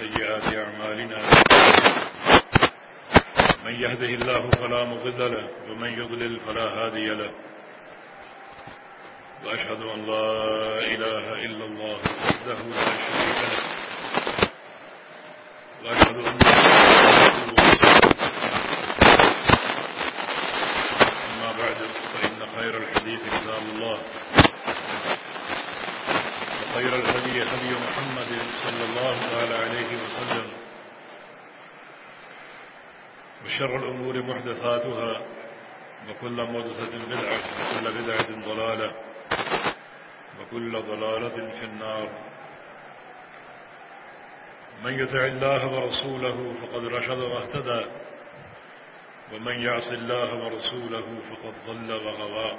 سيئات أعمالنا من يهده الله فلا مضل له، ومن يضلل فلا هادي له. وأشهد أن لا إله إلا الله وحده لا شريك له. وأشهد أن أما بعد، فإن خير الحديث كتاب الله. وخير الهدي هدي محمد صلى الله تعالى عليه وسلم وشر الأمور محدثاتها وكل محدثة بدعة وكل بدعة ضلالة وكل ضلالة في النار من يطع الله ورسوله فقد رشد واهتدى ومن يعص الله ورسوله فقد ضل وغوى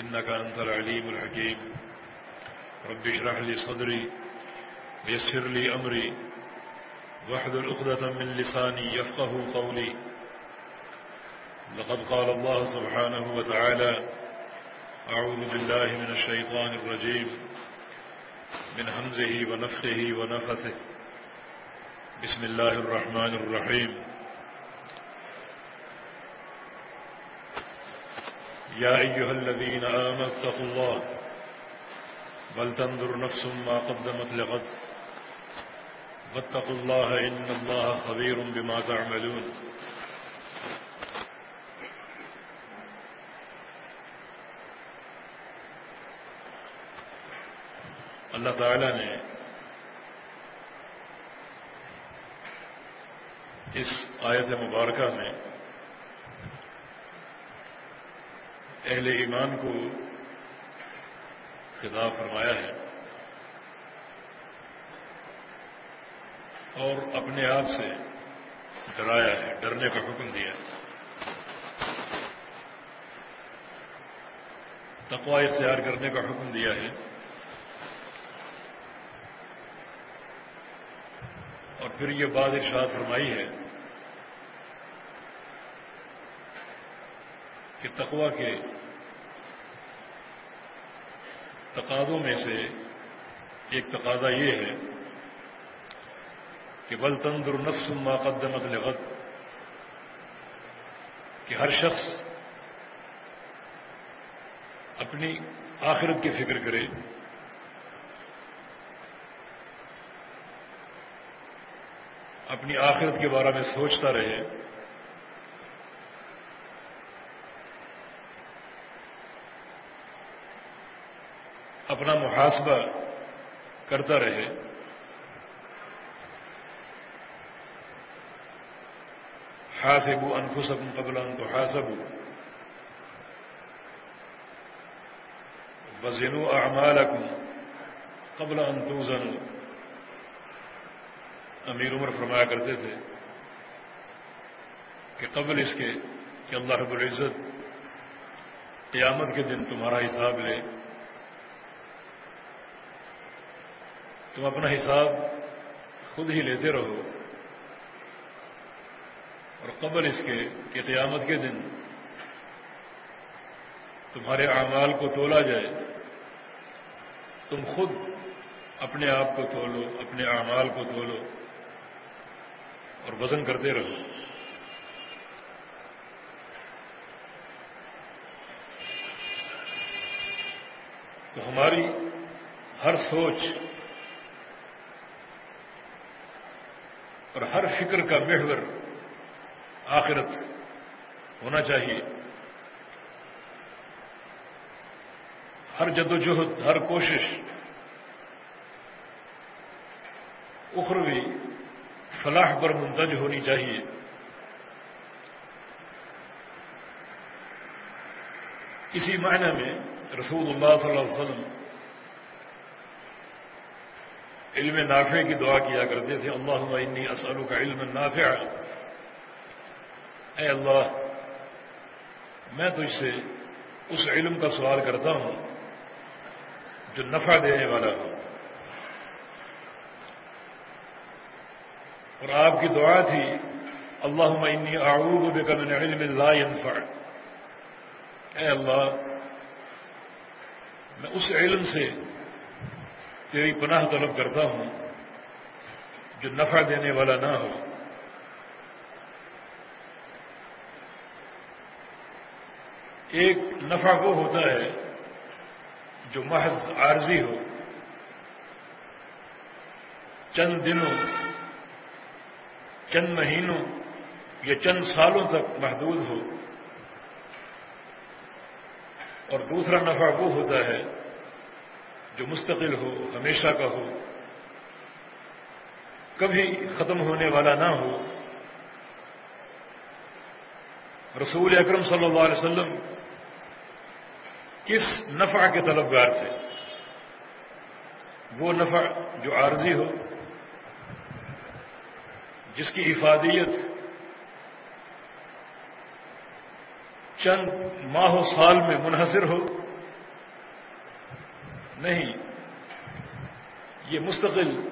إنك أنت العليم الحكيم. رب اشرح لي صدري ويسر لي أمري واحذر أخذة من لساني يفقه قولي. لقد قال الله سبحانه وتعالى أعوذ بالله من الشيطان الرجيم، من همزه ونفخه ونفثه. بسم الله الرحمن الرحيم. يا أيها الذين آمنوا اتقوا الله بل تنظر نفس ما قدمت لغد واتقوا الله إن الله خبير بما تعملون اللہ تعالی نے اس آیت مبارکہ میں اہل ایمان کو خطاب فرمایا ہے اور اپنے آپ سے ڈرایا ہے، ڈرنے کا حکم دیا ہے۔ تقوا اختیار کرنے کا حکم دیا ہے۔ اور پھر یہ بات ارشاد فرمائی ہے کہ تقوا کے تقاضوں میں سے ایک تقاضا یہ ہے کہ بل تندر نفس ما قدمت لغت کہ ہر شخص اپنی آخرت کی فکر کرے۔ اپنی آخرت کے بارے میں سوچتا رہے۔ اپنا محاسبہ کرتا رہے۔ حاسبو انفسکم قبل ان تو حاسبو وزنو اعمالکم قبل ان توزنو امیر عمر فرمایا کرتے تھے کہ قبل اس کے کہ اللہ رب العزت قیامت کے دن تمہارا حساب لے۔ تم اپنا حساب خود ہی لیتے رہو۔ اور قبل اس کے کہ قیامت کے دن تمہارے اعمال کو تولا جائے، تم خود اپنے آپ کو تولو، اپنے اعمال کو تولو اور وزن کرتے رہو۔ تو ہماری ہر سوچ اور ہر فکر کا محور آخرت ہونا چاہیے۔ ہر جدوجہد، ہر کوشش اخروی فلاح پر منتج ہونی چاہیے۔ اسی معنی میں رسول اللہ صلی اللہ علیہ وسلم علم نافع کی دعا کیا کرتے تھے اللہ انی اسلو کا علم نافع۔ اے اللہ، میں تجھ سے اس علم کا سوال کرتا ہوں جو نفع دینے والا ہو۔ اور آپ کی دعا تھی اللہ انی اعوذ بک من علم لا ينفع اے اللہ، میں اس علم سے تیری پناہ طلب کرتا ہوں، جو نفع دینے والا نہ ہو۔ ایک نفع وہ ہوتا ہے جو محض عارضی ہو۔ چند دنوں، چند مہینوں یا چند سالوں تک محدود ہو۔ اور دوسرا نفع وہ ہوتا ہے جو مستقل ہو، ہمیشہ کا ہو، کبھی ختم ہونے والا نہ ہو۔ رسول اکرم صلی اللہ علیہ وسلم کس نفع کے طلبگار تھے؟ وہ نفع جو عارضی ہو، جس کی افادیت چند ماہ و سال میں منحصر ہو نہیں۔ یہ مستقل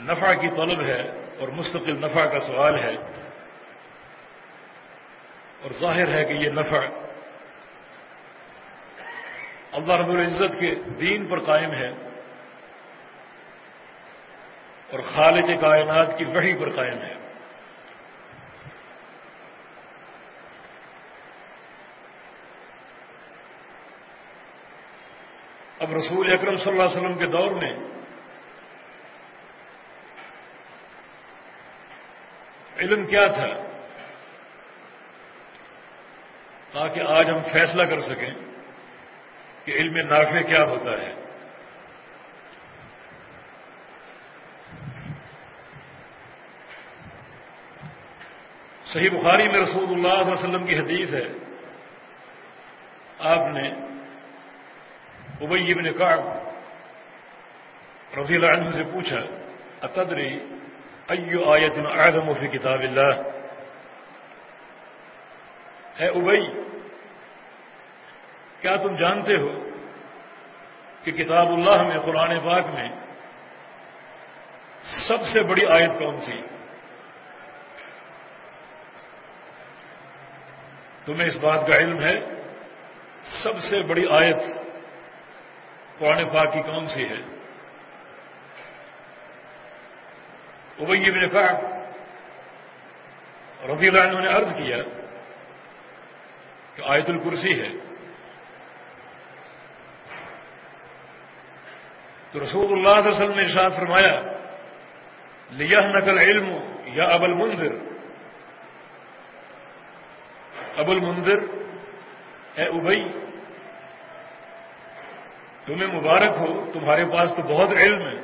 نفع کی طلب ہے اور مستقل نفع کا سوال ہے۔ اور ظاہر ہے کہ یہ نفع اللہ رب العزت کے دین پر قائم ہے اور خالد کائنات کی وحی پر قائم ہے۔ اب رسول اکرم صلی اللہ علیہ وسلم کے دور میں علم کیا تھا تاکہ آج ہم فیصلہ کر سکیں کہ علم نافع کیا ہوتا ہے۔ صحیح بخاری میں رسول اللہ علیہ وسلم کی حدیث ہے۔ آپ نے ابئی ابن کعب رضی اللہ عنہ سے پوچھا، اتدری ایو آیت اعظم فی کتاب اللہ؟ اے ابئی کیا تم جانتے ہو کہ کتاب اللہ میں، قرآن پاک میں سب سے بڑی آیت کون سی؟ تمہیں اس بات کا علم ہے، سب سے بڑی آیت قرآن پاک کی کون سی ہے۔ ابئی نے کہا رضی اللہ عنہ نے عرض کیا کہ آیت الکرسی ہے۔ تو رسول اللہ صلی اللہ علیہ وسلم نے ارشاد فرمایا لیا نقل علم یا ابل منظر ابل منظر اے ابئی تمہیں مبارک ہو، تمہارے پاس تو بہت علم ہے۔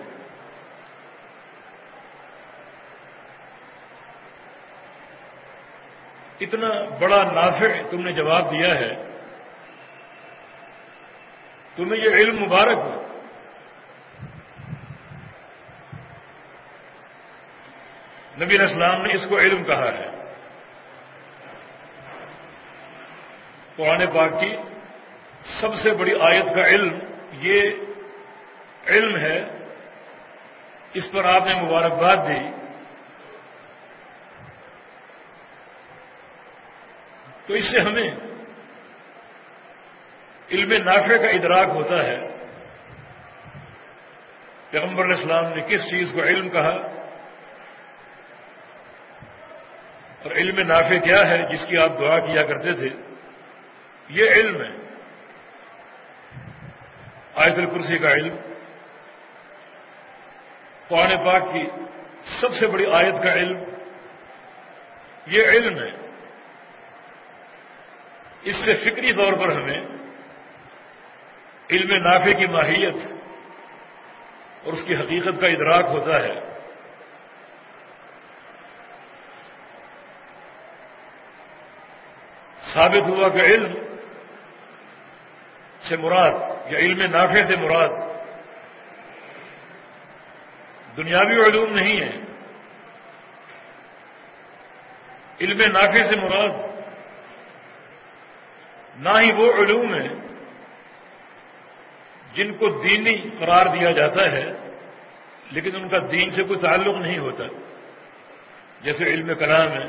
اتنا بڑا نافع تم نے جواب دیا ہے۔ تمہیں یہ علم مبارک ہو۔ نبی اسلام نے اس کو علم کہا ہے۔ قرآن پاک کی سب سے بڑی آیت کا علم یہ علم ہے، اس پر آپ نے مبارکباد دی۔ تو اس سے ہمیں علم نافع کا ادراک ہوتا ہے۔ پیغمبر اسلام نے کس چیز کو علم کہا؟ اور علم نافع کیا ہے، جس کی آپ دعا کیا کرتے تھے۔ یہ علم ہے۔ آیت الکرسی کا علم، قرآن پاک کی سب سے بڑی آیت کا علم، یہ علم ہے۔ اس سے فکری طور پر ہمیں علم نافع کی ماہیت اور اس کی حقیقت کا ادراک ہوتا ہے۔ ثابت ہوا کہ علم سے مراد یا علم نافع سے مراد دنیاوی علوم نہیں ہے علم نافع سے مراد نہ ہی وہ علوم ہیں جن کو دینی قرار دیا جاتا ہے، لیکن ان کا دین سے کوئی تعلق نہیں ہوتا۔ جیسے علم کلام ہے،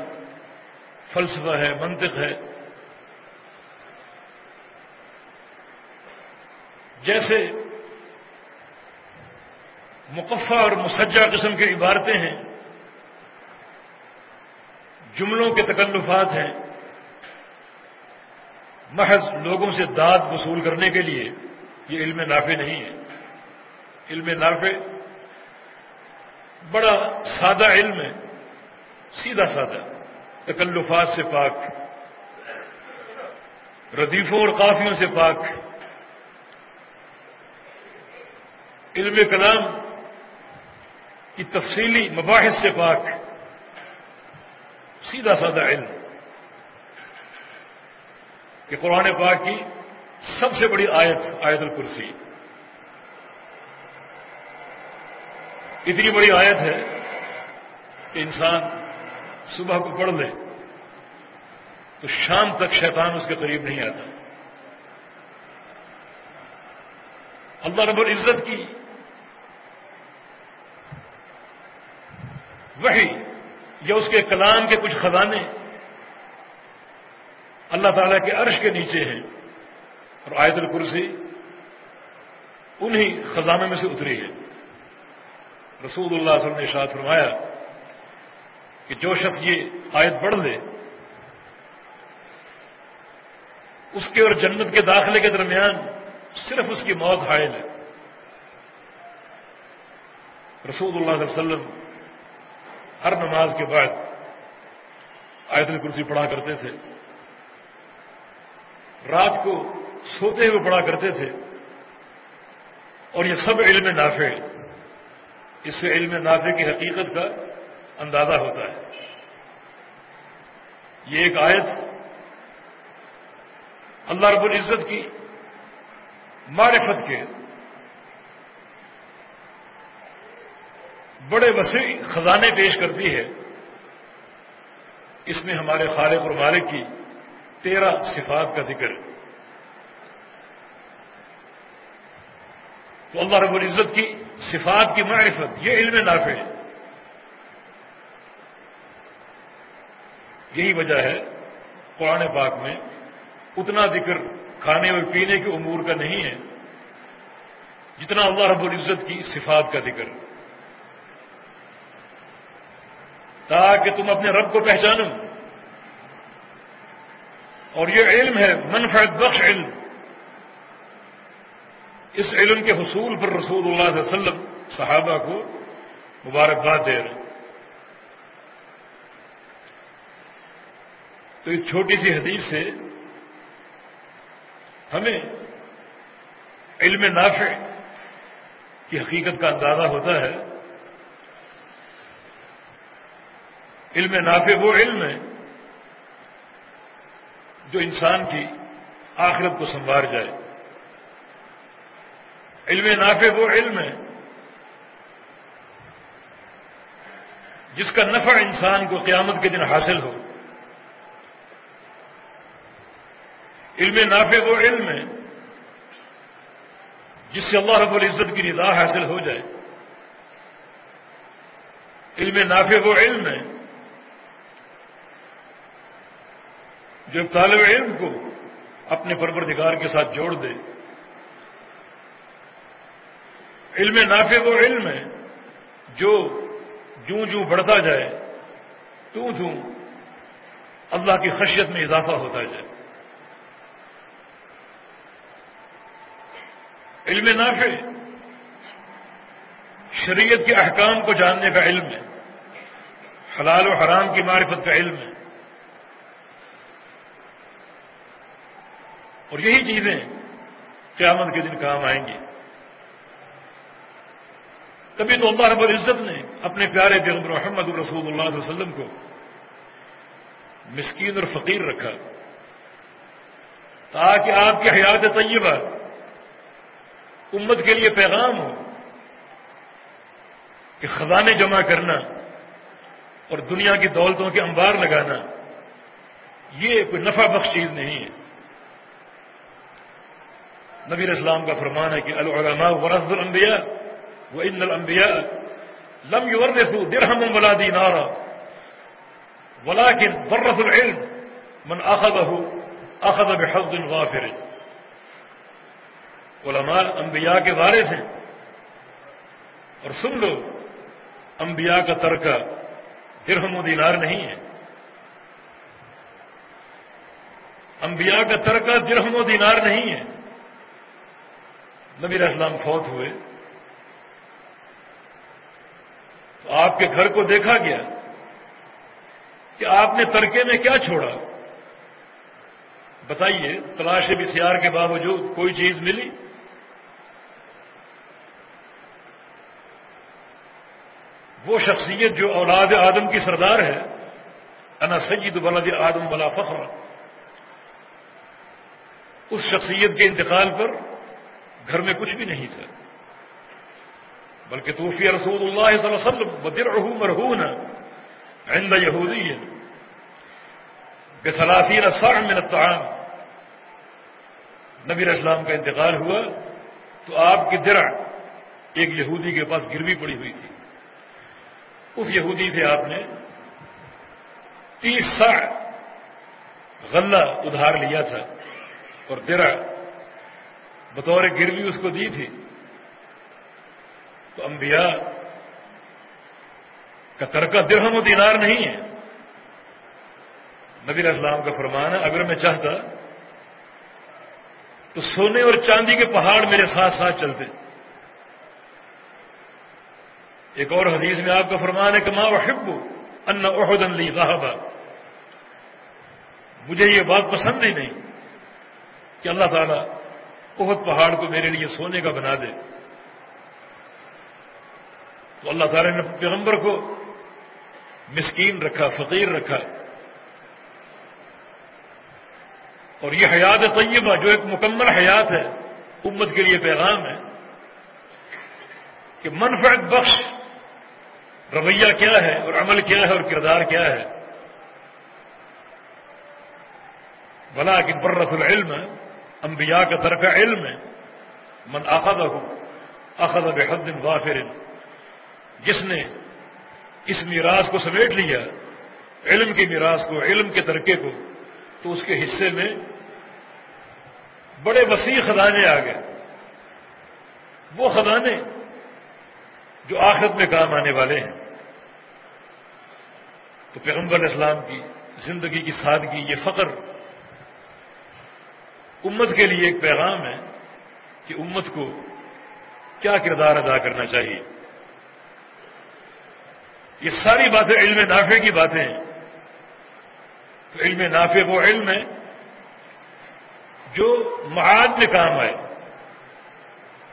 فلسفہ ہے، منطق ہے جیسے مقفع اور مسجہ قسم کی عبارتیں ہیں، جملوں کے تکلفات ہیں، محض لوگوں سے داد وصول کرنے کے لیے یہ علم نافع نہیں ہے۔ علم نافع بڑا سادہ علم ہے، سیدھا سادہ، تکلفات سے پاک، ردیفوں اور قافیوں سے پاک۔ علم کلام کی تفصیلی مباحث سے پاک، سیدھا سادہ علم کہ قرآن پاک کی سب سے بڑی آیت آیت الکرسی۔ اتنی بڑی آیت ہے کہ انسان صبح کو پڑھ لے تو شام تک شیطان اس کے قریب نہیں آتا۔ اللہ رب العزت کی وہی یا اس کے کلام کے کچھ خزانے اللہ تعالیٰ کے عرش کے نیچے ہیں اور آیت الکرسی انہی خزانوں میں سے اتری ہے۔ رسول اللہ صلی اللہ علیہ وسلم نے شاد فرمایا کہ جو شخص یہ آیت پڑھ لے، اس کے اور جنت کے داخلے کے درمیان صرف اس کی موت حائل ہے۔ رسول اللہ علیہ وسلم ہر نماز کے بعد آیت الکرسی پڑھا کرتے تھے۔ رات کو سوتے ہوئے پڑھا کرتے تھے۔ اور یہ سب علم نافع، اس سے علم نافع کی حقیقت کا اندازہ ہوتا ہے۔ یہ ایک آیت اللہ رب العزت کی معرفت کے بڑے وسیع خزانے پیش کرتی ہے۔ اس میں ہمارے خالق اور مالک کی تیرہ صفات کا ذکر۔ تو اللہ رب العزت کی صفات کی معرفت، یہ علم نافع ہے۔ یہی وجہ ہے قرآن پاک میں اتنا ذکر کھانے اور پینے کے امور کا نہیں ہے جتنا اللہ رب العزت کی صفات کا ذکر۔ تاکہ تم اپنے رب کو پہچانو۔ اور یہ علم ہے منفعت بخش علم اس علم کے حصول پر رسول اللہ علیہ وسلم صحابہ کو مبارکباد دے رہے تو اس چھوٹی سی حدیث سے ہمیں علم نافع کی حقیقت کا اندازہ ہوتا ہے۔ علم نافع وہ علم ہے جو انسان کی آخرت کو سنوار جائے۔ علم نافع وہ علم ہے جس کا نفع انسان کو قیامت کے دن حاصل ہو۔ علم نافع وہ علم ہے جس سے اللہ رب العزت کی رضا حاصل ہو جائے۔ علم نافع وہ علم ہے جو طالب علم کو اپنے پروردگار کے ساتھ جوڑ دے۔ علم نافع وہ علم ہے جو جوں جوں بڑھتا جائے تو جوں اللہ کی خشیت میں اضافہ ہوتا جائے۔ علم نافع شریعت کے احکام کو جاننے کا علم ہے، حلال و حرام کی معرفت کا علم ہے۔ اور یہی چیزیں قیامت کے دن کام آئیں گی۔ تبھی تو اللہ رب العزت نے اپنے پیارے پیغمبر محمد الرسول اللہ علیہ وسلم کو مسکین اور فقیر رکھا تاکہ آپ کی حیات طیبہ امت کے لیے پیغام ہو کہ کہ خزانے جمع کرنا اور دنیا کی دولتوں کے انبار لگانا، یہ کوئی نفع بخش چیز نہیں ہے۔ نبی اسلام کا فرمان ہے کہ العلماء ورث الانبیاء وہ ان الانبیاء لم يورثوا درهم ولا دینارا ولكن ورثوا العلم من اخذه، اخذ بحظ غافر۔ علماء انبیاء کے وارث ہیں۔ اور سن لو، انبیاء کا ترکہ درہم و دینار نہیں ہے۔ انبیاء کا ترکہ درہم و دینار نہیں ہے۔ نبی اسلام فوت ہوئے۔ تو آپ کے گھر کو دیکھا گیا کہ آپ نے ترکے میں کیا چھوڑا۔ بتائیے، تلاش بھی سیار کے باوجود کوئی چیز ملی؟ وہ شخصیت جو اولاد آدم کی سردار ہے، انا سید بلد آدم بلا فخر۔ اس شخصیت کے انتقال پر گھر میں کچھ بھی نہیں تھا۔ بلکہ توفیہ رسول اللہ صلی اللہ علیہ وسلم بدر مرہون عند یہودی بثلاثین صاع من الطعام۔ نبی اسلام کا انتقال ہوا تو آپ کی درع ایک یہودی کے پاس گروی پڑی ہوئی تھی۔ اس یہودی سے آپ نے تیس سا غلہ ادھار لیا تھا اور درع بطور گروی اس کو دی تھی۔ تو انبیاء کا ترکہ درہم و دینار نہیں ہے۔ نبی اسلام کا فرمان ہے، اگر میں چاہتا تو سونے اور چاندی کے پہاڑ میرے ساتھ ساتھ چلتے۔ ایک اور حدیث میں آپ کا فرمان ہے کہ ماں وحب ان احدن لی صاحبہ مجھے یہ بات پسند ہی نہیں کہ اللہ تعالیٰ بہت پہاڑ کو میرے لیے سونے کا بنا دے۔ تو اللہ تعالیٰ نے پیغمبر کو مسکین رکھا، فقیر رکھا۔ اور یہ حیات طیبہ جو ایک مکمل حیات ہے، امت کے لیے پیغام ہے کہ منفعت بخش، رویہ کیا ہے اور عمل کیا ہے اور کردار کیا ہے۔ بلا کہ برف العلم انبیاء کا ترکہ علم ہے۔ من اخذ ہو اخذ بحد غافر۔ جس نے اس میراث کو سمیٹ لیا، علم کی میراث کو، علم کے ترکے کو، تو اس کے حصے میں بڑے وسیع خزانے آ گئے۔ وہ خزانے جو آخرت میں کام آنے والے ہیں۔ تو پیغمبر اسلام کی زندگی کی سادگی، یہ فخر امت کے لیے ایک پیغام ہے کہ امت کو کیا کردار ادا کرنا چاہیے۔ یہ ساری باتیں علم نافع کی باتیں ہیں۔ تو علم نافع وہ علم ہے جو معاد میں کام آئے۔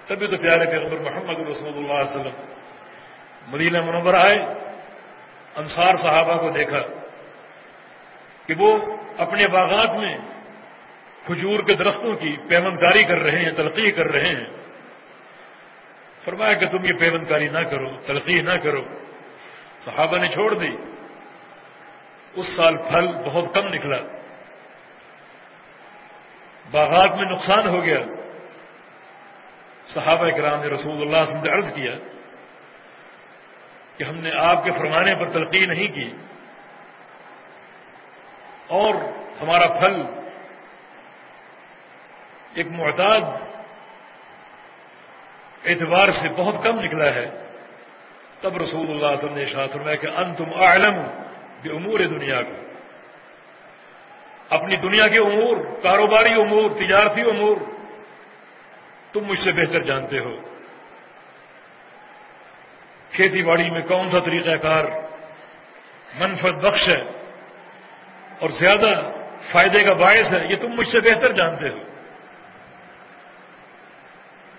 تبھی تو پیارے پیغمبر محمد رسول اللہ علیہ وسلم مدینہ منور آئے، انصار صحابہ کو دیکھا کہ وہ اپنے باغات میں کھجور کے درختوں کی پیمندکاری کر رہے ہیں، تلقی کر رہے ہیں۔ فرمایا کہ تم یہ پیمندکاری نہ کرو، تلقی نہ کرو۔ صحابہ نے چھوڑ دی۔ اس سال پھل بہت کم نکلا۔ باغات میں نقصان ہو گیا۔ صحابہ کرام نے رسول اللہ سے عرض کیا کہ ہم نے آپ کے فرمانے پر تلقی نہیں کی اور ہمارا پھل ایک معتاد اعتبار سے بہت کم نکلا ہے۔ تب رسول اللہ صلی اللہ علیہ وسلم نے شاہ فرمایا کہ ان تم عالم بے امور دنیا کو اپنی دنیا کے امور، کاروباری امور، تجارتی امور، تم مجھ سے بہتر جانتے ہو۔ کھیتی باڑی میں کون سا طریقہ کار منفت بخش ہے اور زیادہ فائدے کا باعث ہے، یہ تم مجھ سے بہتر جانتے ہو۔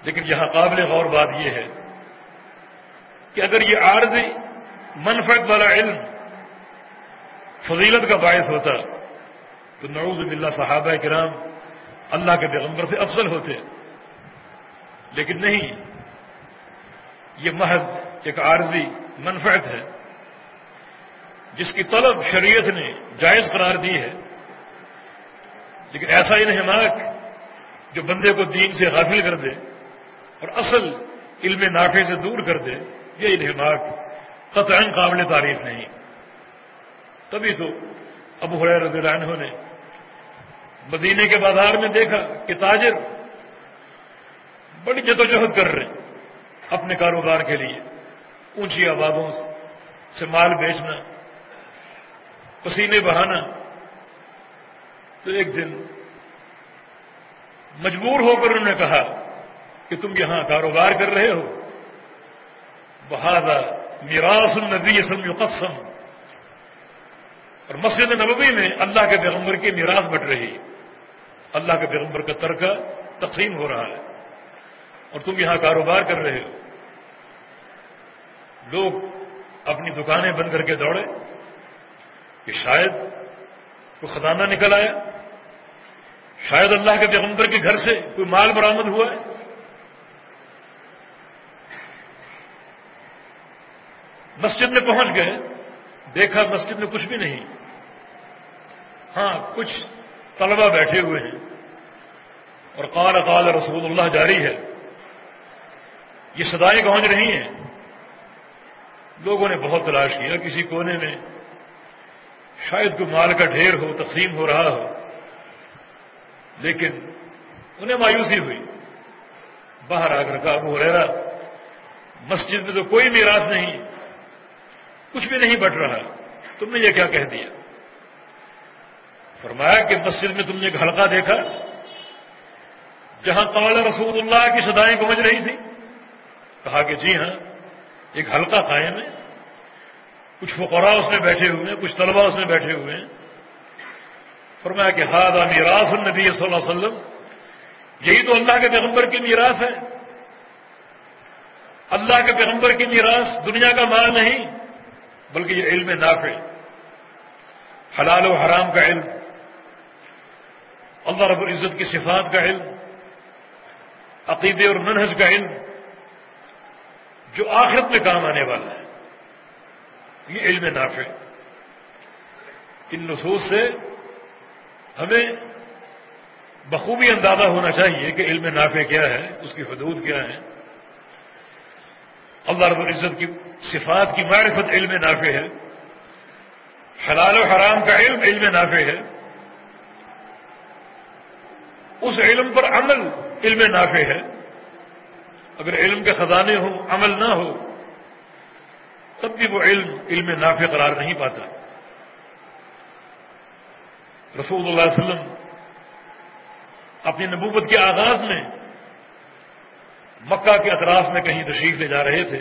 لیکن یہاں قابل غور بات یہ ہے کہ اگر یہ عارضی منفرد والا علم فضیلت کا باعث ہوتا تو نعوذ باللہ صحابہ کرام اللہ کے پیغمبر سے افضل ہوتے۔ لیکن نہیں، یہ محض ایک عارضی منفعت ہے جس کی طلب شریعت نے جائز قرار دی ہے۔ لیکن ایسا انہماک جو بندے کو دین سے غافل کر دے۔ اور اصل علم نافے سے دور کر دے یہ انہماک قطعا قابل تعریف نہیں۔ تبھی تو ابو رضی اللہ عنہ نے مدینے کے بازار میں دیکھا کہ تاجر بڑی جدوجہد کر رہے ہیں اپنے کاروبار کے لیے۔ اونچی آبادوں سے مال بیچنا، پسینے بہانا۔ تو ایک دن مجبور ہو کر انہوں نے کہا کہ تم یہاں کاروبار کر رہے ہو۔ بہادا میراث النبی سم قسم اور مسجد نبوی میں اللہ کے پیغمبر کی میراث بٹ رہی۔ اللہ کے پیغمبر کا ترکہ تقسیم ہو رہا ہے۔ اور تم یہاں کاروبار کر رہے ہو۔ لوگ اپنی دکانیں بند کر کے دوڑے۔ کہ شاید کوئی خزانہ نکل آیا۔ شاید اللہ کے پیغمبر کے گھر سے کوئی مال برامد ہوا ہے۔ مسجد میں پہنچ گئے، دیکھا مسجد میں کچھ بھی نہیں۔ ہاں کچھ طلبہ بیٹھے ہوئے ہیں۔ اور قال قال رسول اللہ، جاری ہے۔ یہ سدائیں گونج رہی ہیں لوگوں نے بہت تلاش کیا، کسی کونے میں شاید کوئی مال کا ڈھیر ہو، تقسیم ہو رہا ہو، لیکن انہیں مایوسی ہوئی۔ باہر آ کر کابو ہو رہا مسجد میں تو کوئی میراث نہیں۔ کچھ بھی نہیں بٹ رہا۔ تم نے یہ کیا کہہ دیا؟ فرمایا کہ مسجد میں تم نے ایک حلقہ دیکھا، جہاں قال رسول اللہ کی سدائیں گمج رہی تھی۔ کہا کہ جی ہاں ایک حلقہ قائم ہے۔ کچھ فقراء اس میں بیٹھے ہوئے ہیں، کچھ طلبا اس میں بیٹھے ہوئے ہیں۔ فرمایا کہ ہاد میراث النبی صلی اللہ علیہ وسلم۔ یہی تو اللہ کے پیغمبر کی میراث ہے۔ اللہ کے پیغمبر کی میراث دنیا کا مال نہیں بلکہ یہ علم نافع حلال و حرام کا علم۔ اللہ رب العزت کی صفات کا علم۔ عقیدے اور منحص کا علم۔ جو آخرت میں کام آنے والا ہے۔ یہ علم نافع ان نصوص سے ہمیں بخوبی اندازہ ہونا چاہیے کہ علم نافع کیا ہے، اس کی حدود کیا ہے اللہ رب العزت کی صفات کی معرفت علم نافع ہے۔ حلال و حرام کا علم علم نافع ہے۔ اس علم پر عمل علم نافع ہے۔ اگر علم کے خزانے ہوں، عمل نہ ہو، تب بھی وہ علم علم نافع قرار نہیں پاتا۔ رسول اللہ علیہ وسلم اپنی نبوت کے آغاز میں مکہ کے اطراف میں کہیں تشریف لے جا رہے تھے،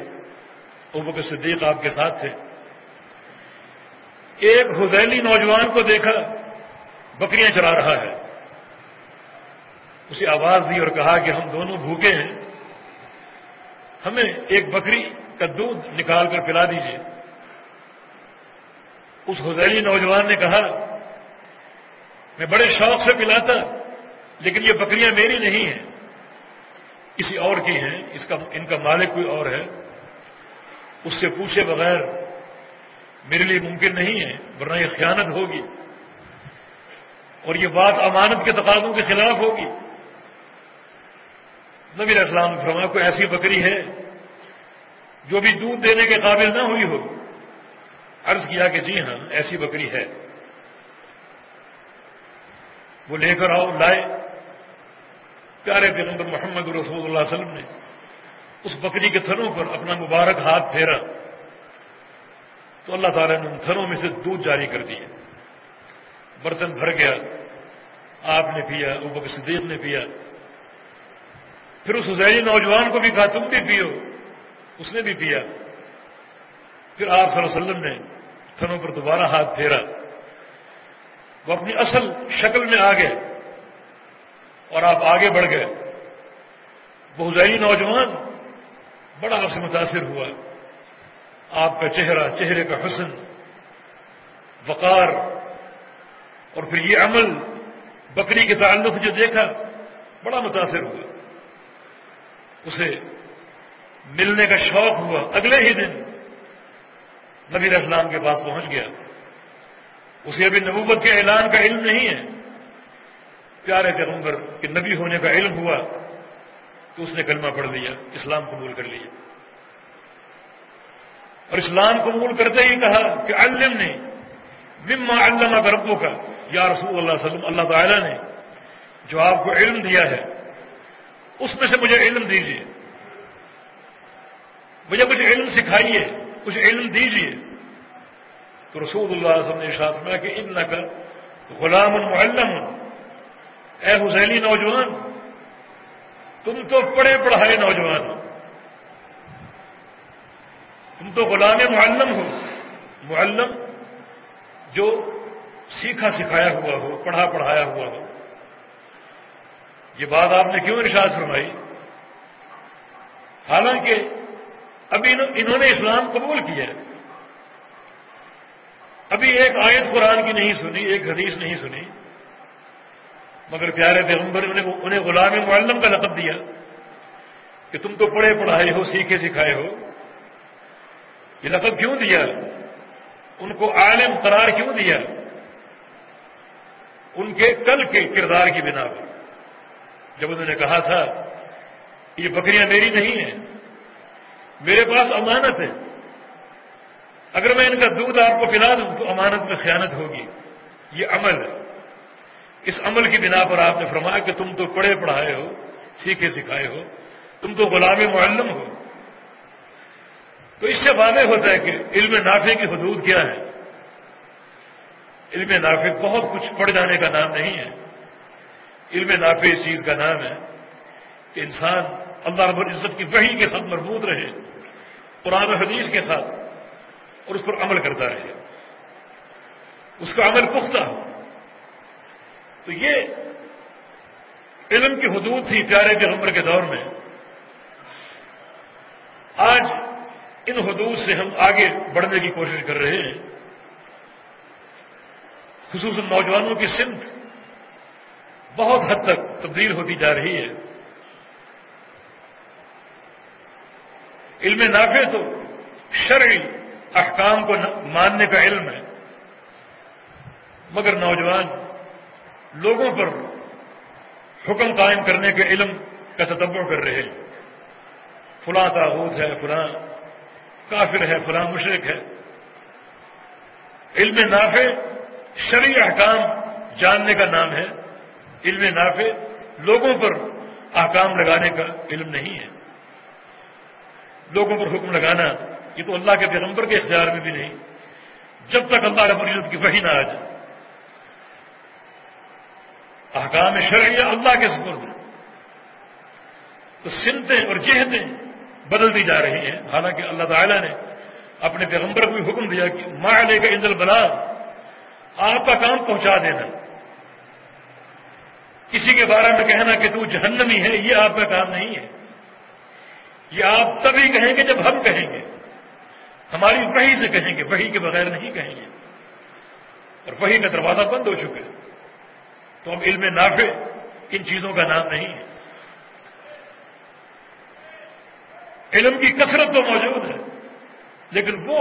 ابو کے صدیق آپ کے ساتھ تھے۔ ایک حزیلی نوجوان کو دیکھا، بکریاں چلا رہا ہے۔ اسے آواز دی اور کہا کہ ہم دونوں بھوکے ہیں۔ ہمیں ایک بکری کا دودھ نکال کر پلا دیجیے اس حزیلی نوجوان نے کہا، میں بڑے شوق سے پلاتا، لیکن یہ بکریاں میری نہیں ہیں۔ کسی اور کی ہیں، اس کا ان کا مالک کوئی اور ہے، اس سے پوچھے بغیر میرے لیے ممکن نہیں ہے، ورنہ یہ خیانت ہوگی۔ اور یہ بات امانت کے تقاضوں کے خلاف ہوگی۔ نبی اسلام فرما کوئی ایسی بکری ہے جو بھی دودھ دینے کے قابل نہ ہوئی ہو۔ عرض کیا کہ جی ہاں ایسی بکری ہے۔ وہ لے کر آؤ، لائے۔ پیارے پیغمبر محمد رسول اللہ علیہ وسلم نے اس بکری کے تھنوں پر اپنا مبارک ہاتھ پھیرا۔ تو اللہ تعالیٰ نے ان تھنوں میں سے دودھ جاری کر دیے برتن بھر گیا۔ آپ نے پیا ابک صدیق نے پیا۔ پھر اس حسینی نوجوان کو بھی کہا، تم بھی پیو۔ اس نے بھی پیا۔ پھر آپ صلی اللہ علیہ وسلم نے تھنوں پر دوبارہ ہاتھ پھیرا۔ وہ اپنی اصل شکل میں آ گئے اور آپ آگے بڑھ گئے۔ وہ حزینی نوجوان بڑا آپ سے متاثر ہوا۔ آپ کا چہرہ، چہرے کا حسن، وقار اور پھر یہ عمل بکری کے تعلق جو دیکھا، بڑا متاثر ہوا۔ اسے ملنے کا شوق ہوا۔ اگلے ہی دن نبی اسلام کے پاس پہنچ گیا۔ اسے ابھی نبوت کے اعلان کا علم نہیں ہے۔ پیارے پیغمبر کہ نبی ہونے کا علم ہوا تو اس نے کلمہ پڑھ لیا، اسلام قبول کر لیا۔ اور اسلام قبول کرتے ہی کہا کہ علم نے مما علامہ ربوں کا یا رسول اللہ وسلم، اللہ تعالی نے جو آپ کو علم دیا ہے، اس میں سے مجھے علم دیجیے مجھے کچھ علم سکھائیے، کچھ علم دیجیے تو رسول اللہ علیہ وسلم نے ارشاد میں کہ ان کا غلام المعلم اے حسینی نوجوان، تم تو پڑھے پڑھائے نوجوان ہو۔ تم تو غلام معلم ہو۔ معلم جو سیکھا سکھایا ہوا ہو، پڑھا پڑھایا ہوا ہو۔ یہ بات آپ نے کیوں ارشاد فرمائی؟ حالانکہ ابھی انہوں نے اسلام قبول کیا ابھی ایک آیت قرآن کی نہیں سنی، ایک حدیث نہیں سنی۔ مگر پیارے پیغمبر نے انہیں غلام معلم کا لقب دیا کہ تم تو پڑھے پڑھائے ہو، سیکھے سکھائے ہو۔ یہ لقب کیوں دیا؟ ان کو عالم قرار کیوں دیا؟ ان کے کل کے کردار کی بنا پر۔ جب انہوں نے کہا تھا، یہ بکریاں میری نہیں ہیں، میرے پاس امانت ہے۔ اگر میں ان کا دودھ آپ کو پلا دوں تو امانت میں خیانت ہوگی۔ یہ عمل ہے۔ اس عمل کی بنا پر آپ نے فرمایا کہ تم تو پڑھے پڑھائے ہو، سیکھے سکھائے ہو، تم تو غلام معلم ہو۔ تو اس سے واضح ہوتا ہے کہ علم نافع کی حدود کیا ہے؟ علم نافع بہت کچھ پڑھ جانے کا نام نہیں ہے۔ علم نافع اس چیز کا نام ہے کہ انسان اللہ رب العزت کی وحی کے ساتھ مربوط رہے، قرآن و حدیث کے ساتھ اور اس پر عمل کرتا رہے۔ اس کا عمل پختہ ہو۔ تو یہ علم کی حدود تھی پیارے کے عمر کے دور میں۔ آج ان حدود سے ہم آگے بڑھنے کی کوشش کر رہے ہیں۔ خصوصاً نوجوانوں کی سمت بہت حد تک تبدیل ہوتی جا رہی ہے۔ علم نافع تو شرعی احکام کو ماننے کا علم ہے۔ مگر نوجوان لوگوں پر حکم قائم کرنے کے علم کا تتبع کر رہے ہیں۔ فلاں تاغوت ہے، فلاں کافر ہے، فلاں مشرق ہے۔ علم نافع شرعی احکام جاننے کا نام ہے۔ علم نافع لوگوں پر احکام لگانے کا علم نہیں ہے۔ لوگوں پر حکم لگانا یہ تو اللہ کے پیغمبر کے اختیار میں بھی نہیں۔ جب تک اللہ رب العزت کی وحی نہ آ جائے۔ احکام شرعیہ اللہ کے سپرد تو سنتیں اور جہتیں بدلتی جا رہی ہیں۔ حالانکہ اللہ تعالیٰ نے اپنے پیغمبر کو بھی حکم دیا کہ ماں لے کا اندل بلا آپ کا کام پہنچا دینا۔ کسی کے بارے میں کہنا کہ تو جہنمی ہے، یہ آپ کا کام نہیں ہے۔ یہ آپ تبھی کہیں گے جب ہم کہیں گے۔ ہماری وہی سے کہیں گے وہی کے بغیر نہیں کہیں گے۔ اور وہی کا دروازہ بند ہو چکا ہے۔ تو اب علم نافع ان چیزوں کا نام نہیں ہے۔ علم کی کثرت تو موجود ہے، لیکن وہ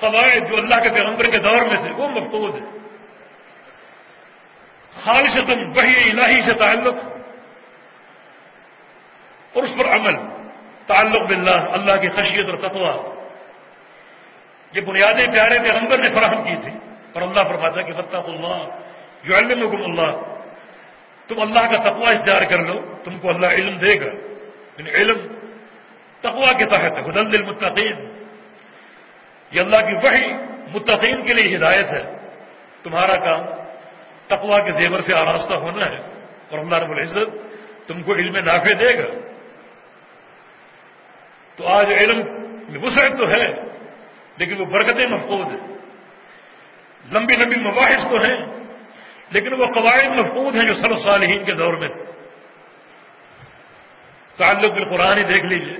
قواعد جو اللہ کے پیغمبر کے دور میں تھے، وہ مقبوض ہے خالص تم الہی سے تعلق، اور اس پر عمل، تعلق باللہ، اللہ کی خشیت اور تقوا یہ بنیادیں پیارے پیغمبر نے فراہم کی تھی، اور اللہ فرماتا کہ فتح اللہ جو علم اللہ تم اللہ کا تقوا اختیار کر لو، تم کو اللہ علم دے گا۔ یعنی علم تقوا کے تحت حدل المتقین یہ اللہ کی وحی متقین کے لیے ہدایت ہے۔ تمہارا کام تقوا کے زیور سے آراستہ ہونا ہے۔ اور اللہ رب العزت تم کو علم نافع دے گا۔ تو آج علم وسعت تو ہے، لیکن وہ برکتیں محفوظ ہیں۔ لمبی لمبی مباحث تو ہیں۔ لیکن وہ قواعد محفوظ ہیں جو سب صالحین کے دور میں تھے۔ تعلق بالقرآن ہی دیکھ لیجیے۔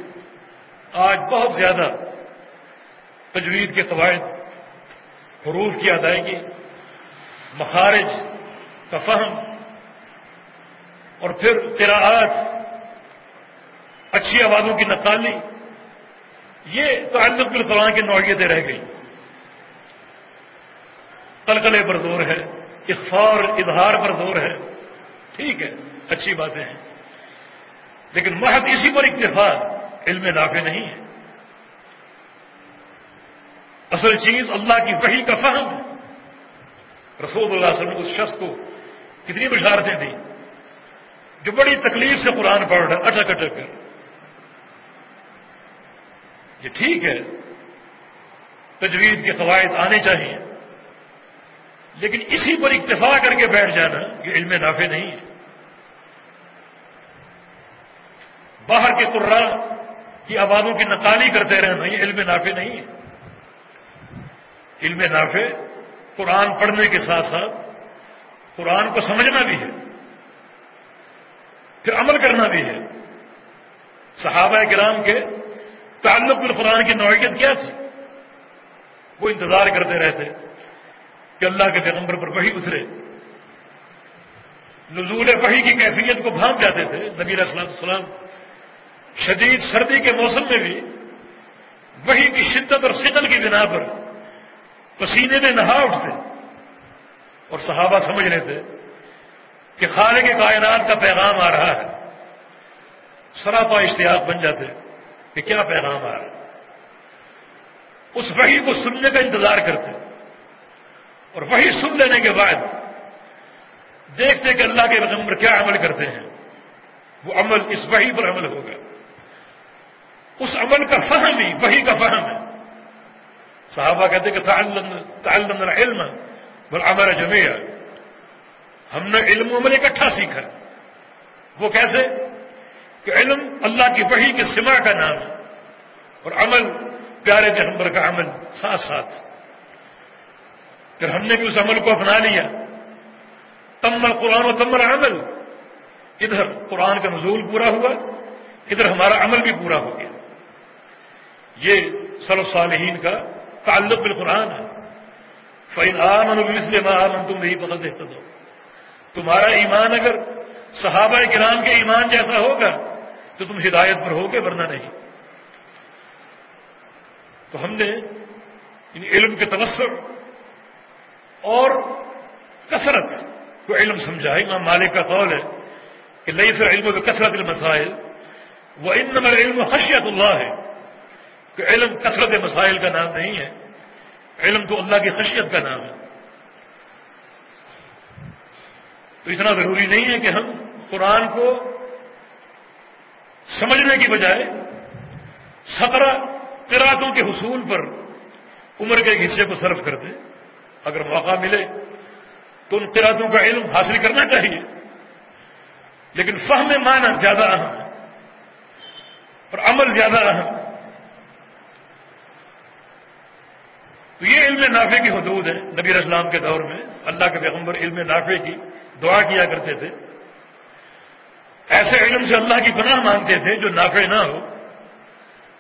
آج بہت زیادہ تجوید کے قواعد، حروف کی ادائیگی، مخارج کا فہم اور پھر قراءات، اچھی آوازوں کی نقالی، یہ تعلق بالقرآن کی نوعیتیں رہ گئی قلقلے پر دور ہے اخفار اظہار پر دور ہے۔ ٹھیک ہے، اچھی باتیں ہیں۔ لیکن محض اسی پر اکتفا، علم نافع نہیں ہے۔ اصل چیز اللہ کی وحی کا فہم۔ ہے رسول اللہ علیہ وسلم اس شخص کو کتنی بشارتیں تھیں جو بڑی تکلیف سے قرآن پڑھ رہا اٹک اٹک کر۔ یہ ٹھیک ہے۔ تجوید کے قواعد آنے چاہیے۔ لیکن اسی پر اکتفا کر کے بیٹھ جانا یہ علم نافع نہیں ہے۔ باہر کے قرا کی آبادوں کی نقالی کرتے رہنا یہ علم نافع نہیں ہے۔ علم نافع قرآن پڑھنے کے ساتھ ساتھ قرآن کو سمجھنا بھی ہے، پھر عمل کرنا بھی ہے۔ صحابہ کرام کے تعلق القرآن کی نوعیت کیا تھی؟ وہ انتظار کرتے رہتے۔ کہ اللہ کے پیغمبر پر وہی اترے۔ نزول وحی کی کیفیت کو بھانپ جاتے تھے۔ نبی السلام السلام شدید سردی کے موسم میں بھی وہی کی شدت اور سکل کی بنا پر پسینے میں نہا اٹھتے اور صحابہ سمجھ رہے تھے کہ خالق کے کائنات کا پیغام آ رہا ہے۔ سراپا اشتیاق بن جاتے کہ کیا پیغام آ رہا ہے۔ اس وحی کو سننے کا انتظار کرتے۔ اور وہی سن لینے کے بعد دیکھتے کہ اللہ کے پیغمبر کیا عمل کرتے ہیں۔ وہ عمل اس وحی پر عمل ہوگا۔ اس عمل کا فہم ہی وہی کا فہم ہے۔ صحابہ کہتے کہ تعلم علم بل عمل جمع ہم نے علم عمل اکٹھا سیکھا۔ وہ کیسے؟ کہ علم اللہ کی وحی کے سما کا نام ہے اور عمل پیارے پیغمبر کا عمل ساتھ ساتھ۔ پھر ہم نے بھی اس عمل کو اپنا لیا۔ تمر قرآن و تمر عمل ادھر قرآن کا نزول پورا ہوا، ادھر ہمارا عمل بھی پورا ہو گیا۔ یہ سلف صالحین کا تعلق بالقرآن ہے۔ فعین عام مسلم تم نہیں بدل دیتے دو تمہارا ایمان اگر صحابہ کرام کے ایمان جیسا ہوگا، تو تم ہدایت پر ہوگے، ورنہ نہیں۔ تو ہم نے ان علم کے تبصر اور کثرت کو علم سمجھا امام مالک کا قول ہے کہ نئی سر علم کثرت المسائل وہ ان نمبر علم خشیت اللہ ہے۔ کہ علم کثرت مسائل کا نام نہیں ہے، علم تو اللہ کی خشیت کا نام ہے۔ تو اتنا ضروری نہیں ہے کہ ہم قرآن کو سمجھنے کی بجائے سترہ قراتوں کے حصول پر عمر کے ایک حصے کو صرف کرتے اگر موقع ملے تو ان قراتوں کا علم حاصل کرنا چاہیے۔ لیکن فہم معنی زیادہ اہم ہے اور عمل زیادہ اہم تو یہ علم نافع کی حدود ہے نبی اسلام کے دور میں اللہ کے پیغمبر علم نافع کی دعا کیا کرتے تھے۔ ایسے علم سے اللہ کی پناہ مانگتے تھے جو نافع نہ ہو۔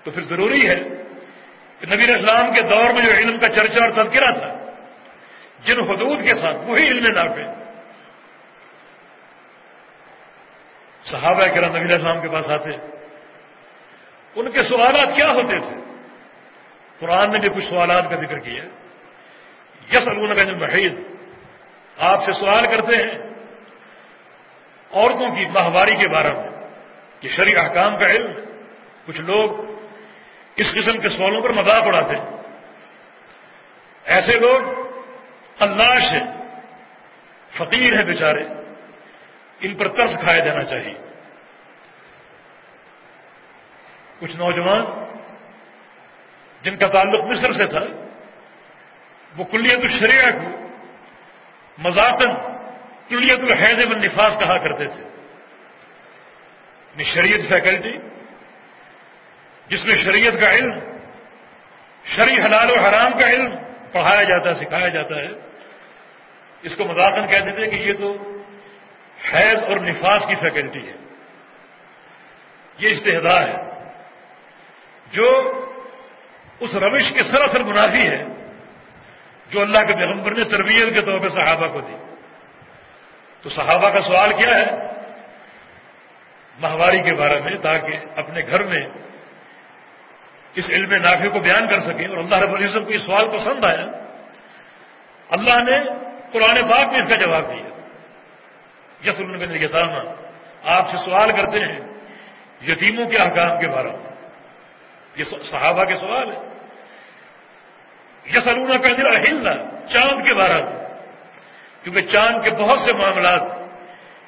تو پھر ضروری ہے کہ نبی اسلام کے دور میں جو علم کا چرچا اور تذکرہ تھا جن حدود کے ساتھ، وہی علم نافع۔ صحابہ کرام نبی اسلام کے پاس آتے۔ ان کے سوالات کیا ہوتے تھے؟ قرآن نے بھی کچھ سوالات کا ذکر کیا۔ یس الگ محید آپ سے سوال کرتے ہیں عورتوں کی ماہواری کے بارے میں، کہ شریع احکام کا علم۔ کچھ لوگ اس قسم کے سوالوں پر مذاق اڑاتے۔ ہیں ایسے لوگ اللہ سے فقیر ہیں بیچارے۔ ان پر ترس کھایا جانا چاہیے۔ کچھ نوجوان جن کا تعلق مصر سے تھا، وہ کلیت الشریعہ کو مذاقن کلیت الحید و نفاذ کہا کرتے تھے۔ شریعت فیکلٹی، جس میں شریعت کا علم شریع حلال و حرام کا علم پڑھایا جاتا ہے، سکھایا جاتا ہے۔ اس کو مذاقن کہتے تھے کہ یہ تو حیض اور نفاذ کی فیکلٹی ہے۔ یہ استحدا ہے۔ جو اس روش کے سراسر منافی ہے، جو اللہ کے پیغمبر نے تربیت کے طور پہ صحابہ کو دی۔ تو صحابہ کا سوال کیا ہے؟ ماہواری کے بارے میں، تاکہ اپنے گھر میں اس علم نافع کو بیان کر سکیں اور اللہ رب العزت کو یہ سوال پسند آیا، اللہ نے قرآن پاک میں اس کا جواب دیا۔ یس بن یتامہ، آپ سے سوال کرتے ہیں یتیموں کے احکام کے بارے میں۔ یہ صحابہ کے سوال ہے یسلونا کا دل ہلنا چاند کے بارے میں۔ کیونکہ چاند کے بہت سے معاملات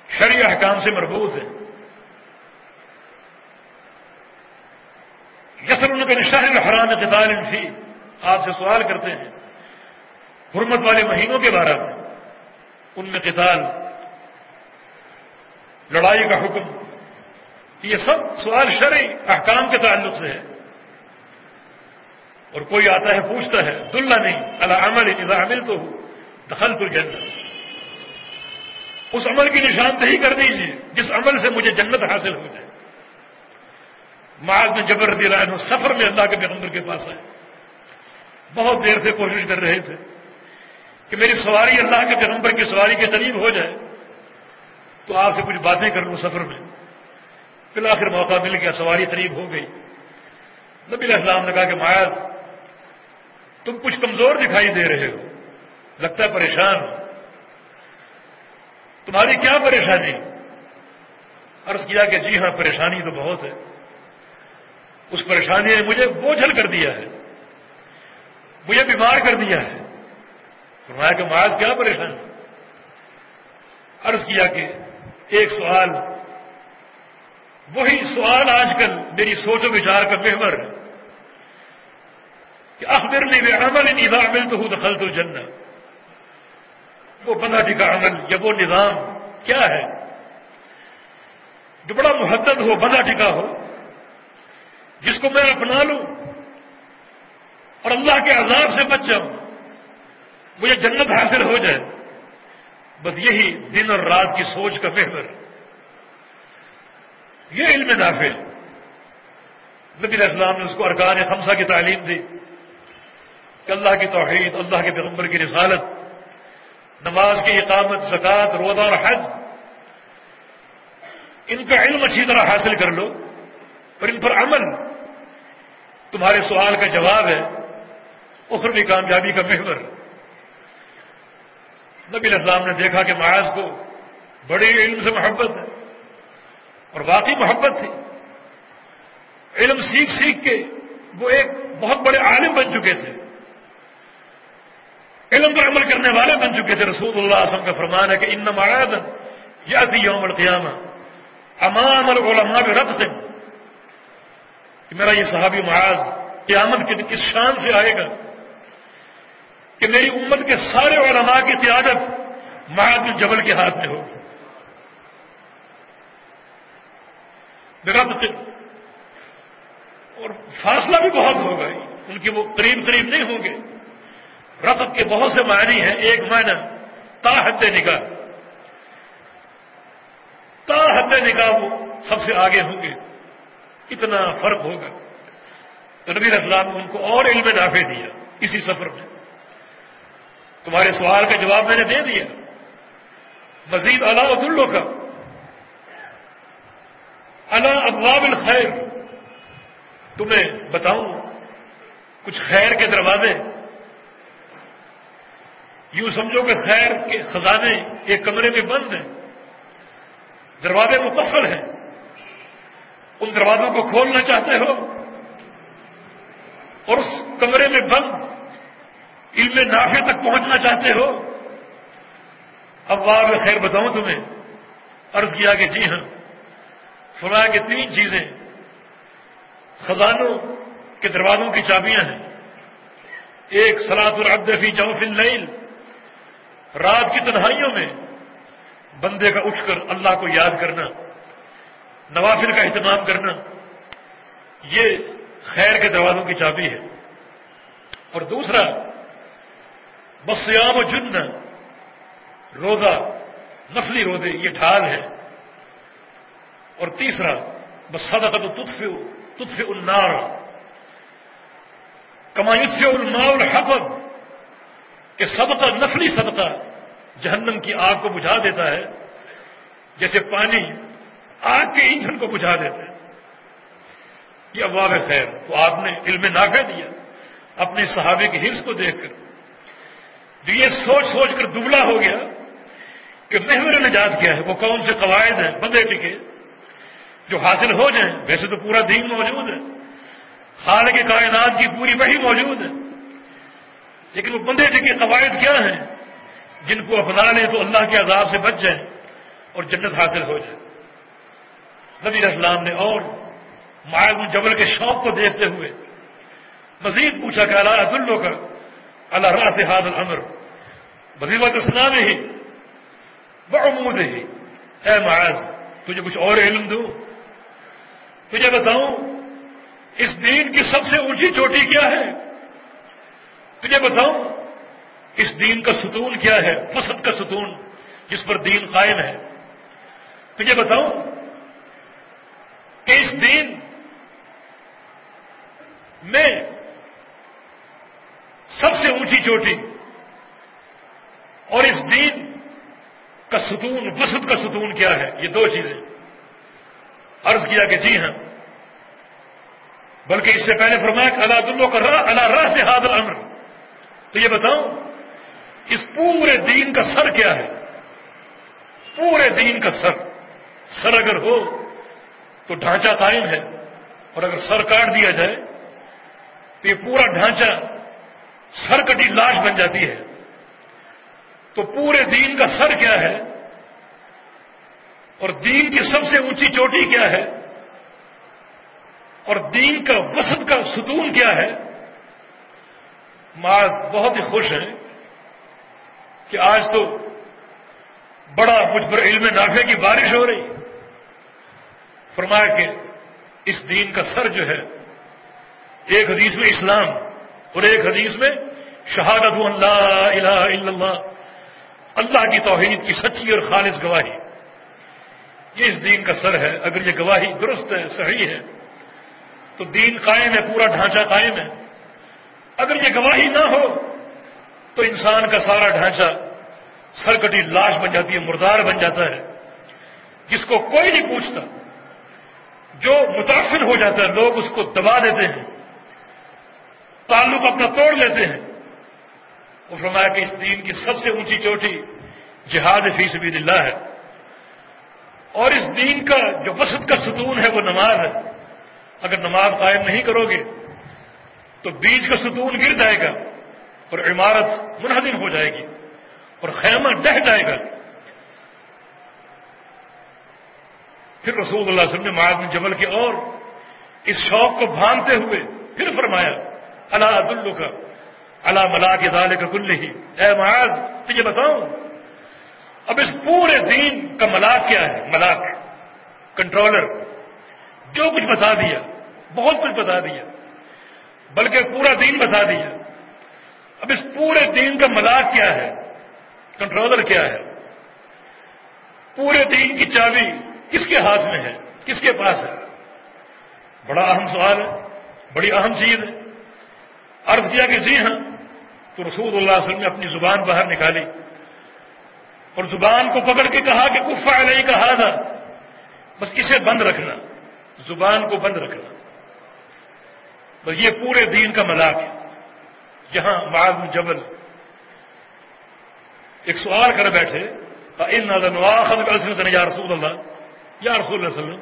شرعی احکام سے مربوط ہیں۔ یسر کا نشاہ حرام قتال فی آپ سے سوال کرتے ہیں۔ حرمت والے مہینوں کے بارے میں، ان میں قتال، لڑائی کا حکم، یہ سب سوال شرعی احکام کے تعلق سے ہے۔ اور کوئی آتا ہے، پوچھتا ہے، دلہ نہیں اللہ عمل اذا عمل تو دخل تو جنت۔ اس عمل کی نشاندہی کر دیجیے جس عمل سے مجھے جنت حاصل ہو جائے۔ معاذ میں جبر رضی اللہ عنہ سفر میں اللہ کے پیغمبر کے پاس آئے۔ بہت دیر سے کوشش کر رہے تھے کہ میری سواری اللہ کے پیغمبر کی سواری کے قریب ہو جائے۔ تو آپ سے کچھ باتیں کر لوں سفر میں۔ پھر آخر موقع مل گیا، سواری قریب ہو گئی۔ نبی علیہ السلام نے کہا کہ معاذ، تم کچھ کمزور دکھائی دے رہے ہو۔ لگتا ہے پریشان تمہاری کیا پریشانی؟ عرض کیا کہ جی ہاں پریشانی تو بہت ہے۔ اس پریشانی نے مجھے بوجھل کر دیا ہے۔ مجھے بیمار کر دیا ہے۔ فرمایا کہ معاذ کیا پریشانی؟ عرض کیا کہ ایک سوال، وہی سوال آج کل میری سوچ و وچار کا محور ہے کہ اخبر نہیں عمل اذا عمل تو ہوں دخل تو جنت وہ بنا ٹکا عمل یا وہ نظام کیا ہے؟ جو بڑا محدد ہو بنا ٹکا ہو جس کو میں اپنا لوں اور اللہ کے عذاب سے بچ جاؤں، مجھے جنت حاصل ہو جائے۔ بس یہی دن اور رات کی سوچ کا محور۔ یہ علم نافع۔ نبی اسلام نے اس کو ارکان خمسہ کی تعلیم دی۔ کہ اللہ کی توحید، اللہ کے پیغمبر کی رسالت، نماز کی اقامت زکات روزہ اور حج۔ ان کا علم اچھی طرح حاصل کر لو، اور ان پر عمل تمہارے سوال کا جواب ہے اخروی کامیابی کا محور۔ نبی السلام نے دیکھا کہ معاذ کو بڑے علم سے محبت ہے، اور واقعی محبت تھی۔ علم سیکھ سیکھ کے وہ ایک بہت بڑے عالم بن چکے تھے۔ علم پر عمل کرنے والے بن چکے تھے۔ رسول اللہ وسلم کا فرمان ہے کہ ان معاد یا تھی یوم القیامہ، امام العلماء رت تھے کہ میرا یہ صحابی معاذ قیامت کے کس شان سے آئے گا کہ میری امت کے سارے علماء کی قیادت معاذ بن جبل کے ہاتھ میں ہوگی رب اور فاصلہ بھی بہت ہوگا۔ ان کے وہ قریب قریب نہیں ہوں گے۔ رفت کے بہت سے معنی ہیں۔ ایک معنی تا حد نکاح تا حد نکاح وہ سب سے آگے ہوں گے۔ کتنا فرق ہوگا۔ تو نبی اسلام نے ان کو اور علم نافع دیا اسی سفر میں۔ تمہارے سوال کا جواب میں نے دے دیا۔ مزید اللہ عدالوں کا۔ اللہ ابواب الخیر۔ تمہیں بتاؤں، کچھ خیر کے دروازے۔ یوں سمجھو کہ خیر کے خزانے ایک کمرے میں بند ہیں۔ دروازے مقفل ہیں۔ ان دروازوں کو کھولنا چاہتے ہو؟ اور اس کمرے میں بند علم نافے تک پہنچنا چاہتے ہو؟ اب میں خیر بتاؤں تمہیں، عرض کیا کہ جی ہاں سنا کہ تین چیزیں، خزانوں کے دروازوں کی چابیاں ہیں۔ ایک سلاد العبد فی جوف اللیل۔ رات کی تنہائیوں میں بندے کا اٹھ کر اللہ کو یاد کرنا۔ نوافل کا اہتمام کرنا یہ خیر کے دروازوں کی چابی ہے۔ اور دوسرا بسیام و جن، روزہ، نفلی روزے، یہ ڈھال ہے۔ اور تیسرا، بس سدا کا تو تطف النار کمایت الماء الحفظ کہ صدقہ، نفلی صدقہ جہنم کی آگ کو بجھا دیتا ہے، جیسے پانی آگ کے ایندھن کو بجھا دیتا ہے یہ ابواب خیر تو آپ نے علم نافع دیا۔ اپنے صحابے کی حفظ کو دیکھ کر۔ جو یہ سوچ سوچ کر دبلا ہو گیا کہ محور نجات کیا ہے، وہ کون سے قواعد ہیں، بندے ٹکے جو حاصل ہو جائیں، ویسے تو پورا دین موجود ہے۔ حال کے کائنات کی پوری وحی موجود ہے۔ لیکن وہ بندے ٹکے قواعد کیا ہیں؟ جن کو اپنا لیں تو اللہ کے عذاب سے بچ جائیں اور جنت حاصل ہو جائے۔ نبی اسلام نے اور معلوم جبل کے شوق کو دیکھتے ہوئے مزید پوچھا کہ اللہ عدالوں کا اللہ راہ سے حاضر امر بزیبت اسلام ہی بمود ہی۔ اے معاذ، تجھے کچھ اور علم دوں؟ تجھے بتاؤں، اس دین کی سب سے اونچی چوٹی کیا ہے؟ تجھے بتاؤں، اس دین کا ستون کیا ہے؟ فسد کا ستون جس پر دین قائم ہے۔ تجھے بتاؤں کہ اس دین میں سب سے اونچی چوٹی اور اس دین کا ستون وسط کا ستون کیا ہے؟ یہ دو چیزیں۔ عرض کیا کہ جی ہاں۔ بلکہ اس سے پہلے فرمایا کہ اللہ دلو کا راہ اللہ راہ سے حاضر امر تو یہ بتاؤں، اس پورے دین کا سر کیا ہے؟ پورے دین کا سر۔ سر اگر ہو تو ڈھانچہ قائم ہے اور اگر سر کاٹ دیا جائے تو یہ پورا ڈھانچہ سر کٹی لاش بن جاتی ہے۔ تو پورے دین کا سر کیا ہے؟ اور دین کی سب سے اونچی چوٹی کیا ہے؟ اور دین کا وسط کا ستون کیا ہے؟ معاذ بہت ہی خوش ہیں کہ آج تو بڑا مجھ پر علم نافے کی بارش ہو رہی۔ فرمایا کہ اس دین کا سر جو ہے، ایک حدیث میں اسلام اور ایک حدیث میں شہادت اللہ الہ الا اللہ اللہ کی توحید کی سچی اور خالص گواہی۔ یہ اس دین کا سر ہے۔ اگر یہ گواہی درست ہے، صحیح ہے، تو دین قائم ہے، پورا ڈھانچہ قائم ہے۔ اگر یہ گواہی نہ ہو، تو انسان کا سارا ڈھانچہ سرکٹی لاش بن جاتی ہے، مردار بن جاتا ہے۔ جس کو کوئی نہیں پوچھتا جو متاثر ہو جاتا ہے لوگ اس کو دبا دیتے ہیں، تعلق اپنا توڑ لیتے ہیں۔ وہ فرمایا کہ اس دین کی سب سے اونچی چوٹی جہاد فی سبیل اللہ ہے۔ اور اس دین کا جو وسط کا ستون ہے، وہ نماز ہے۔ اگر نماز قائم نہیں کرو گے، تو بیج کا ستون گر جائے گا اور عمارت منہدم ہو جائے گی اور خیمہ ڈہ جائے گا۔ پھر رسول اللہ علیہ وسلم نے معاذ جبل کے اور اس شوق کو بھانتے ہوئے پھر فرمایا اللہ عدالو کا اللہ ملا کے دالے کا کل ہی اے معاذ، تجھے بتاؤں، اب اس پورے دین کا ملاق کیا ہے؟ ملاق کنٹرولر، جو کچھ بتا دیا، بہت کچھ بتا دیا، بلکہ پورا دین بتا دیا۔ اب اس پورے دین کا ملاق کیا ہے؟ کنٹرولر کیا ہے؟ پورے دین کی چابی کس کے ہاتھ میں ہے؟ کس کے پاس ہے؟ بڑا اہم سوال ہے، بڑی اہم چیز ہے۔ عرض کیا کہ جی ہاں تو رسول اللہ علیہ وسلم نے اپنی زبان باہر نکالی۔ اور زبان کو پکڑ کے کہا کہ کفا علیہ کہا تھا بس اسے بند رکھنا۔ زبان کو بند رکھنا۔ بس یہ پورے دین کا ملاق ہے۔ جہاں معاذ جبل ایک سوال کر بیٹھے ان یا رسول اللہ یا رسول اللہ وسلم،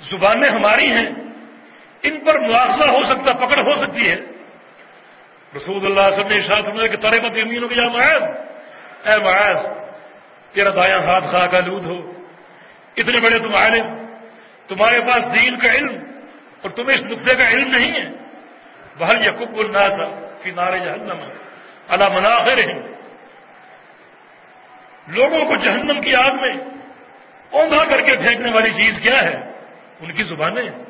زبانیں ہماری ہیں، ان پر مواخذہ ہو سکتا، پکڑ ہو سکتی ہے۔ رسول اللہ صلی اللہ علیہ وسلم کہ ترے مت امین ہو گیا معاذ، اے معاذ، تیرا دایاں ہاتھ خواہ کا لود ہو۔ اتنے بڑے تم عالم، تمہارے پاس دین کا علم اور تمہیں اس نقطے کا علم نہیں ہے۔ بہل یقب الناس فی نار جہنم اللہ مناخر لوگوں کو جہنم کی آگ میں اونگا کر کے پھینکنے والی چیز کیا ہے؟ ان کی زبانیں۔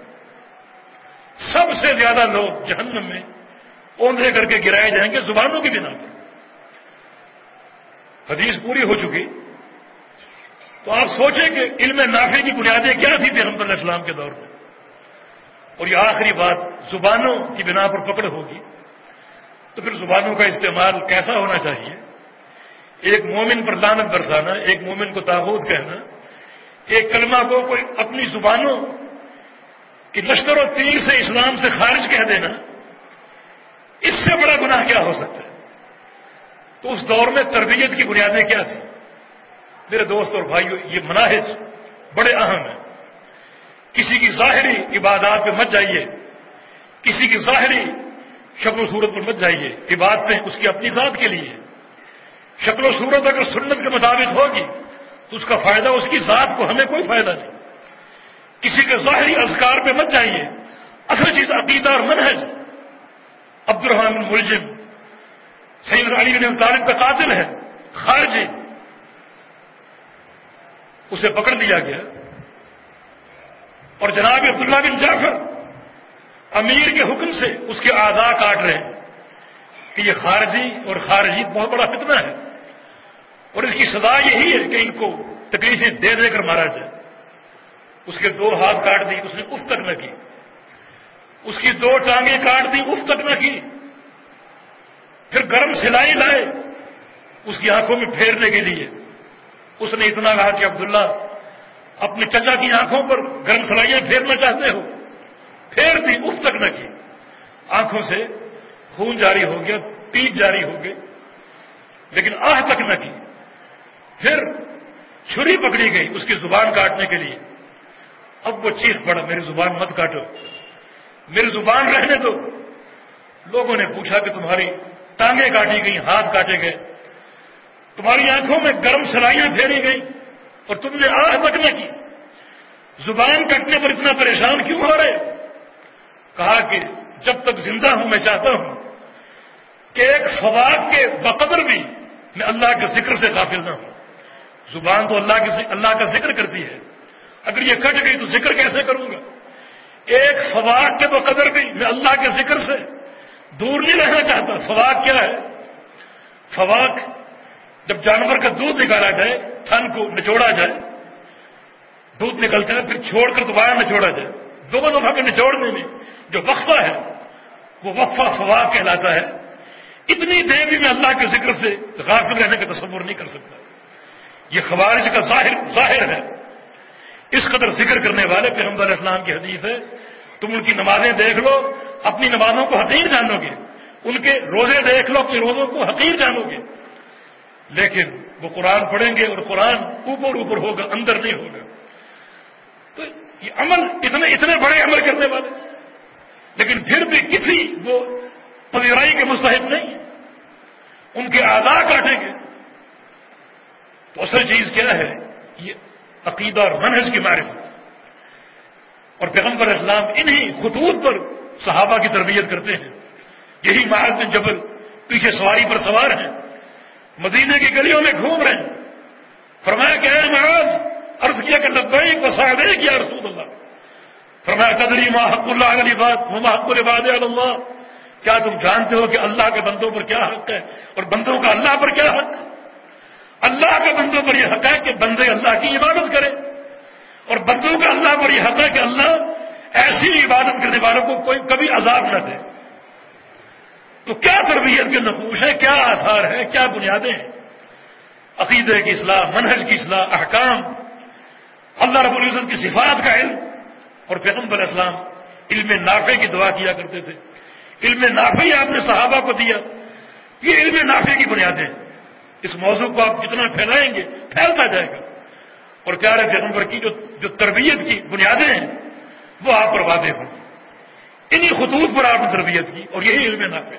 سب سے زیادہ لوگ جہنم میں اوندھے کر کے گرائے جائیں گے زبانوں کی بنا پر۔ حدیث پوری ہو چکی۔ تو آپ سوچیں کہ علم نافے کی بنیادیں کیا تھی پیغمبر علیہ السلام کے دور میں؟ اور یہ آخری بات زبانوں کی بنا پر پکڑ ہوگی۔ تو پھر زبانوں کا استعمال کیسا ہونا چاہیے؟ ایک مومن پر لانت برسانا، ایک مومن کو تابوت کہنا ایک کلمہ کو کوئی اپنی زبانوں کی لشکر و تیر سے اسلام سے خارج کہہ دینا، اس سے بڑا گناہ کیا ہو سکتا ہے؟ تو اس دور میں تربیت کی بنیادیں کیا تھیں؟ میرے دوست اور بھائیو، یہ مناہج بڑے اہم ہیں۔ کسی کی ظاہری عبادات پہ مت جائیے، کسی کی ظاہری شکل و صورت پر مت جائیے، عبادتیں اس کی اپنی ذات کے لیے شکل و صورت اگر سنت کے مطابق ہوگی تو اس کا فائدہ اس کی ذات کو ہمیں کوئی فائدہ نہیں۔ کسی کے ظاہری اذکار پہ مت جائیے۔ اصل چیز عقیدہ اور منحج عبد الرحمان ملزم سید علی نے طالب کا قاتل ہے خارجی اسے پکڑ دیا گیا۔ اور جناب عبداللہ بن جعفر امیر کے حکم سے اس کے آزا کاٹ رہے ہیں کہ یہ خارجی اور خارجی بہت بڑا فتنہ ہے۔ اور اس کی سزا یہی ہے کہ ان کو تکلیفیں دے دے کر مارا جائے۔ اس کے دو ہاتھ کاٹ دی، اس نے اف تک نہ کی۔ اس کی دو ٹانگیں کاٹ دی اف تک نہ کی۔ پھر گرم سلائی لائے، اس کی آنکھوں میں پھیرنے کے لیے۔ اس نے اتنا کہا کہ عبداللہ، اپنے چچا کی آنکھوں پر گرم سلائیاں پھیرنا چاہتے ہو۔ پھیر دی اف تک نہ کی۔ آنکھوں سے خون جاری ہو گیا پیپ جاری ہو گئے، لیکن آہ تک نہ کی۔ پھر چھری پکڑی گئی اس کی زبان کاٹنے کے لیے۔ اب وہ چیخ پڑا، میری زبان مت کاٹو۔ میری زبان رہنے دو۔ لوگوں نے پوچھا کہ تمہاری ٹانگیں کاٹی گئی ہاتھ کاٹے گئے۔ تمہاری آنکھوں میں گرم سلائیاں پھیری گئی اور تم نے آہ تک نہ کی۔ زبان کٹنے پر اتنا پریشان کیوں ہو رہے؟ کہا کہ جب تک زندہ ہوں میں چاہتا ہوں کہ ایک فواد کے بقدر بھی میں اللہ کے ذکر سے قافل نہ ہوں۔ زبان تو اللہ کے اللہ کا ذکر کرتی ہے۔ اگر یہ کٹ گئی تو ذکر کیسے کروں گا؟ ایک فواد کے بقدر بھی میں اللہ کے ذکر سے دور نہیں رہنا چاہتا۔ فواق کیا ہے؟ فواق جب جانور کا دودھ نکالا جائے، تھن کو نچوڑا جائے، دودھ نکلتا ہے، پھر چھوڑ کر دوبارہ نچوڑا جائے۔ دو دفعہ کے نچوڑنے میں جو وقفہ ہے، وہ وقفہ فواق کہلاتا ہے۔ اتنی دیر بھی میں اللہ کے ذکر سے غافل رہنے کا تصور نہیں کر سکتا۔ یہ خوارج کا ظاہر ظاہر ہے۔ اس قدر ذکر کرنے والے پیغمبر اسلام کی حدیث ہے، تم ان کی نمازیں دیکھ لو، اپنی نمازوں کو حقیر جانو گے۔ ان کے روزے دیکھ لو، اپنے روزوں کو حقیر جانو گے۔ لیکن وہ قرآن پڑھیں گے اور قرآن اوپر اوپر ہوگا، اندر نہیں ہوگا۔ تو یہ عمل اتنے اتنے بڑے عمل کرنے والے۔ لیکن پھر بھی کسی وہ پذیرائی کے مستحق نہیں۔ ان کے آدھار کاٹیں گے۔ تو اصل چیز کیا ہے؟ یہ عقیدہ اور منحص کی معرفت۔ اور پیغمبر اسلام انہی خطوط پر صحابہ کی تربیت کرتے ہیں۔ یہی معاذ بن جبل پیچھے سواری پر سوار ہیں۔ مدینے کی گلیوں میں گھوم رہے ہیں۔ فرمایا کہ اے معاذ، عرض کیا کہ لبیک و کیا رسول اللہ۔ فرمایا، قدری ما حق اللہ علی بات ما حق العباد اللہ۔ کیا تم جانتے ہو کہ اللہ کے بندوں پر کیا حق ہے؟ اور بندوں کا اللہ پر کیا حق ہے؟ اللہ کے بندوں پر یہ حق ہے کہ بندے اللہ کی عبادت کرے۔ اور بندوں کا اللہ پر یہ حق ہے کہ اللہ ایسی عبادت کرنے والوں کو کوئی کبھی عذاب نہ دے۔ تو کیا تربیت کے نقوش ہے کیا آثار ہے کیا بنیادیں ہیں؟ عقیدے کی اصلاح، منہج کی اصلاح، احکام۔ اللہ رب العزت کی صفات کا علم۔ اور پیغمبر اسلام علم نافع کی دعا کیا کرتے تھے۔ علم نافع آپ نے صحابہ کو دیا۔ یہ علم نافع کی بنیادیں اس موضوع کو آپ جتنا پھیلائیں گے پھیلتا جائے گا۔ اور پیارے پیغمبر کی جو جو تربیت کی بنیادیں ہیں، وہ آپ پر وعدے ہوں۔ انہی خطوط پر آپ نے تربیت کی اور یہی علم نافع۔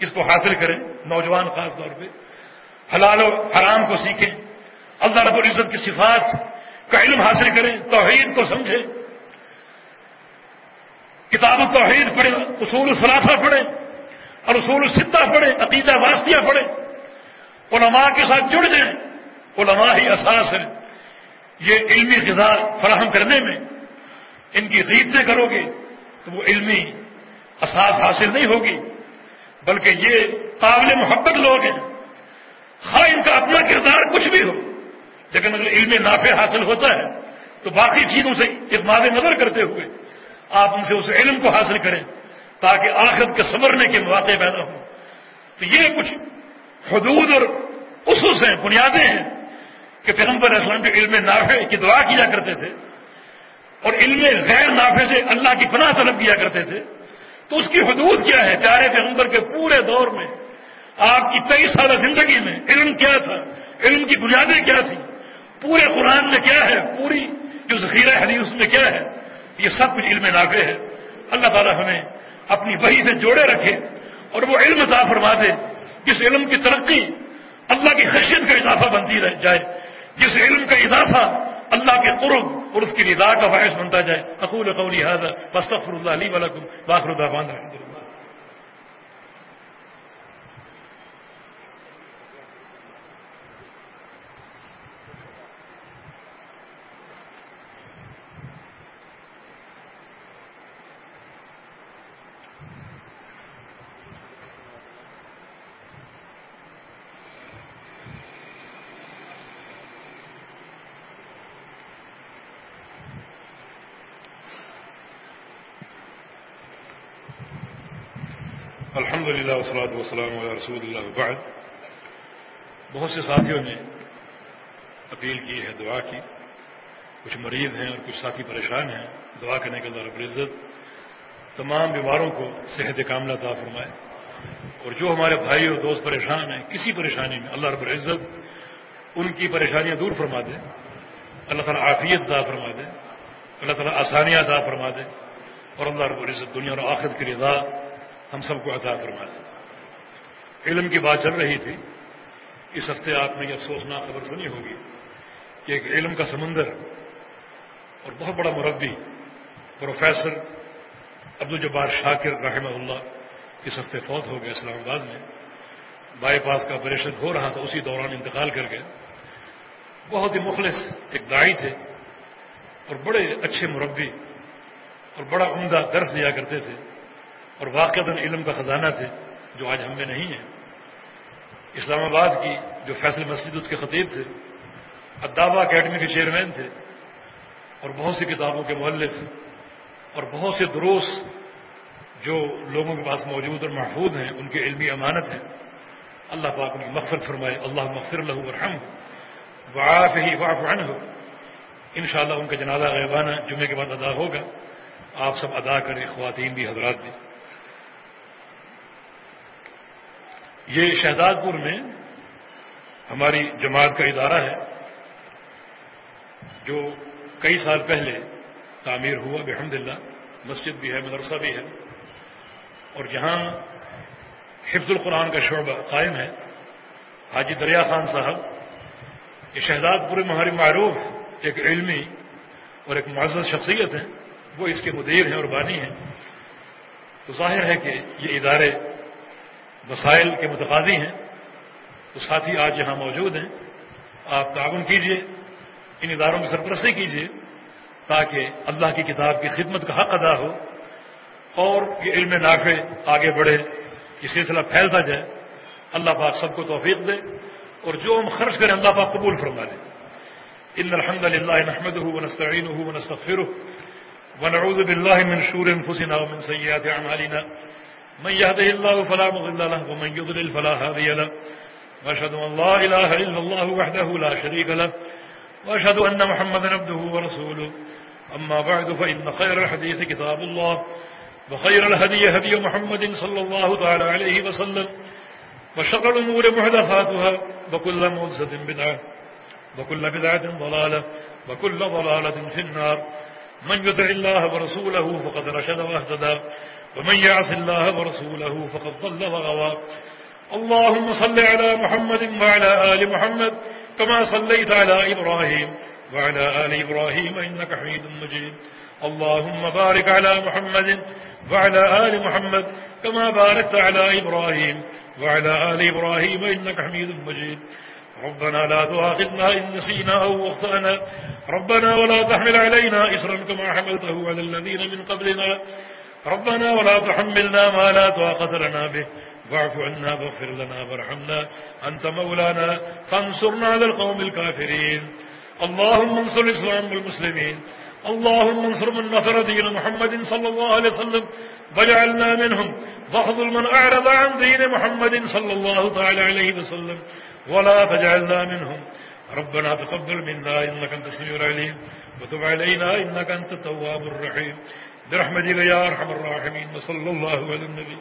اس کو حاصل کریں، نوجوان خاص طور پہ۔ حلال و حرام کو سیکھیں۔ اللہ رب العزت کی صفات کا علم حاصل کریں، توحید کو سمجھیں۔ کتاب توحید پڑھیں، اصول الفلاثہ پڑھیں اور اصول السطہ پڑھیں، عقیدہ واسطیہ پڑھیں۔ علماء کے ساتھ جڑ جائیں۔ علماء ہی اساس ہے یہ علمی غذا فراہم کرنے میں ان کی غیبتیں کرو گے تو وہ علمی اساس حاصل نہیں ہوگی۔ بلکہ یہ قابل محبت لوگ ہیں۔ خواہ ان کا اپنا کردار کچھ بھی ہو، لیکن اگر علم نافع حاصل ہوتا ہے تو باقی چیزوں سے اعتماد نظر کرتے ہوئے آپ ان سے اس علم کو حاصل کریں تاکہ آخرت کے سمرنے کے مواقع پیدا ہوں۔ تو یہ کچھ حدود اور اصوص ہیں بنیادیں ہیں کہ پیغمبر اسلام کے علم نافع کی دعا کیا کرتے تھے اور علم غیر نافع سے اللہ کی پناہ طلب کیا کرتے تھے۔ تو اس کی حدود کیا ہے؟ پیارے پیغمبر کے پورے دور میں، آپ کی کئی سالہ زندگی میں علم کیا تھا؟ علم کی بنیادیں کیا تھی پورے قرآن میں کیا ہے؟ پوری جو ذخیرہ حدیث میں کیا ہے؟ یہ سب کچھ علم نافع ہے۔ اللہ تعالیٰ ہمیں اپنی وحی سے جوڑے رکھے اور وہ علم عطا فرما دے جس علم کی ترقی اللہ کی خشیت کا اضافہ بنتی رہ جائے، جس علم کا اضافہ اللہ کے قرب اور اس کی رضا کا باعث بنتا جائے۔ اقول قولی هذا واستغفر الله لي ولكم واخر دعوانا الحمد لله الحمد للہ وسلات وسلم علیہ رسول اللہ بعد بہت سے ساتھیوں نے اپیل کی ہے، دعا کی۔ کچھ مریض ہیں اور کچھ ساتھی پریشان ہیں۔ دعا کرنے کے اللہ رب العزت تمام بیماروں کو صحت کاملہ عطا فرمائے۔ اور جو ہمارے بھائی اور دوست پریشان ہیں، کسی پریشانی میں اللہ رب العزت ان کی پریشانیاں دور فرما دے۔ اللہ تعالیٰ عافیت عطا فرما دے۔ اللہ تعالیٰ آسانیاں عطا فرما دے۔ اور اللہ رب العزت دنیا اور آخرت کی رضا ہم سب کو عطا فرما دیں علم کی بات چل رہی تھی، اس ہفتے آپ نے یہ افسوسناک خبر سنی ہوگی کہ ایک علم کا سمندر اور بہت بڑا مربی پروفیسر عبد الجبار شاکر رحمہ اللہ اس ہفتے فوت ہو گئے اسلام آباد میں، بائی پاس کا آپریشن ہو رہا تھا، اسی دوران انتقال کر گئے۔ بہت ہی مخلص ایک دائی تھے اور بڑے اچھے مربی اور بڑا عمدہ درس دیا کرتے تھے اور واقع علم کا خزانہ تھے۔ جو آج ہم میں نہیں ہیں۔ اسلام آباد کی جو فیصل مسجد اس کے خطیب تھے ادابا اکیڈمی کے چیئرمین تھے، اور بہت سی کتابوں کے مؤلف اور بہت سے دروس جو لوگوں کے پاس موجود اور محفوظ ہیں، ان کی علمی امانت ہے اللہ پاک ان کی مغفرت فرمائے۔ اللہ مغفر اللہ ورحم واف ہی واف ہو ان شاء اللہ ان کا جنازہ غیبانہ جمعے کے بعد ادا ہوگا۔ آپ سب ادا کریں، خواتین بھی، حضرات بھی۔ یہ شہزاد پور میں ہماری جماعت کا ادارہ ہے، جو کئی سال پہلے تعمیر ہوا بحمد اللہ مسجد بھی ہے، مدرسہ بھی ہے، اور جہاں حفظ القرآن کا شعبہ قائم ہے۔ حاجی دریا خان صاحب، یہ شہزاد پور میں ہماری معروف ایک علمی اور ایک معزز شخصیت ہے وہ اس کے مدیر ہیں اور بانی ہیں۔ تو ظاہر ہے کہ یہ ادارے وسائل کے متقاضی ہیں۔ تو ساتھی آج یہاں موجود ہیں۔ آپ تعاون کیجیے، ان اداروں کی سرپرستی کیجیے، تاکہ اللہ کی کتاب کی خدمت کا حق ادا ہو اور یہ علم نافع آگے بڑھے، یہ سلسلہ پھیلتا جائے۔ اللہ پاک سب کو توفیق دے اور جو ہم خرچ کریں اللہ پاک قبول فرما دے ان الحمد للہ نحمد ہوں نستعین ہوں ونعوذ باللہ من شور انفسنا ومن سیئات اعمالنا۔ من يهده الله فلا مضل له ومن يضلل فلا هادي له. واشهد ان لا اله الا الله وحده لا شريك له. واشهد ان محمدا عبده ورسوله. اما بعد فان خير الحديث كتاب الله. وخير الهدي هدي محمد صلى الله تعالى عليه وسلم. وشر الامور محدثاتها. وكل محدثه بدعه وكل بدعه ضلاله وكل ضلاله في النار. من يدع الله ورسوله فقد رشد واهتدى. ومن يعص الله ورسوله فقد ضل وغوى. اللهم صل على محمد وعلى آل محمد كما صليت على إبراهيم وعلى آل إبراهيم إنك حميد مجيد. اللهم بارك على محمد وعلى آل محمد كما باركت على إبراهيم وعلى آل إبراهيم إنك حميد مجيد. ربنا لا تؤاخذنا إن نسينا أو أخطأنا. ربنا ولا تحمل علينا إسرا كما حملته على الذين من قبلنا. ربنا ولا تحملنا ما لا طاقة لنا به. واعف عنا واغفر لنا وارحمنا. أنت مولانا، فانصرنا على القوم الكافرين. اللهم انصر الإسلام والمسلمين. اللهم انصر من نصر دين محمد صلى الله عليه وسلم. واجعلنا منهم. واخذل من أعرض عن دين محمد صلى الله تعالى عليه وسلم. ولا تجعلنا منهم. ربنا تقبل منا إنك أنت السميع العليم. وتب علينا إنك أنت التواب الرحيم. برحمتك يا ارحم الراحمين وصلى الله على النبي.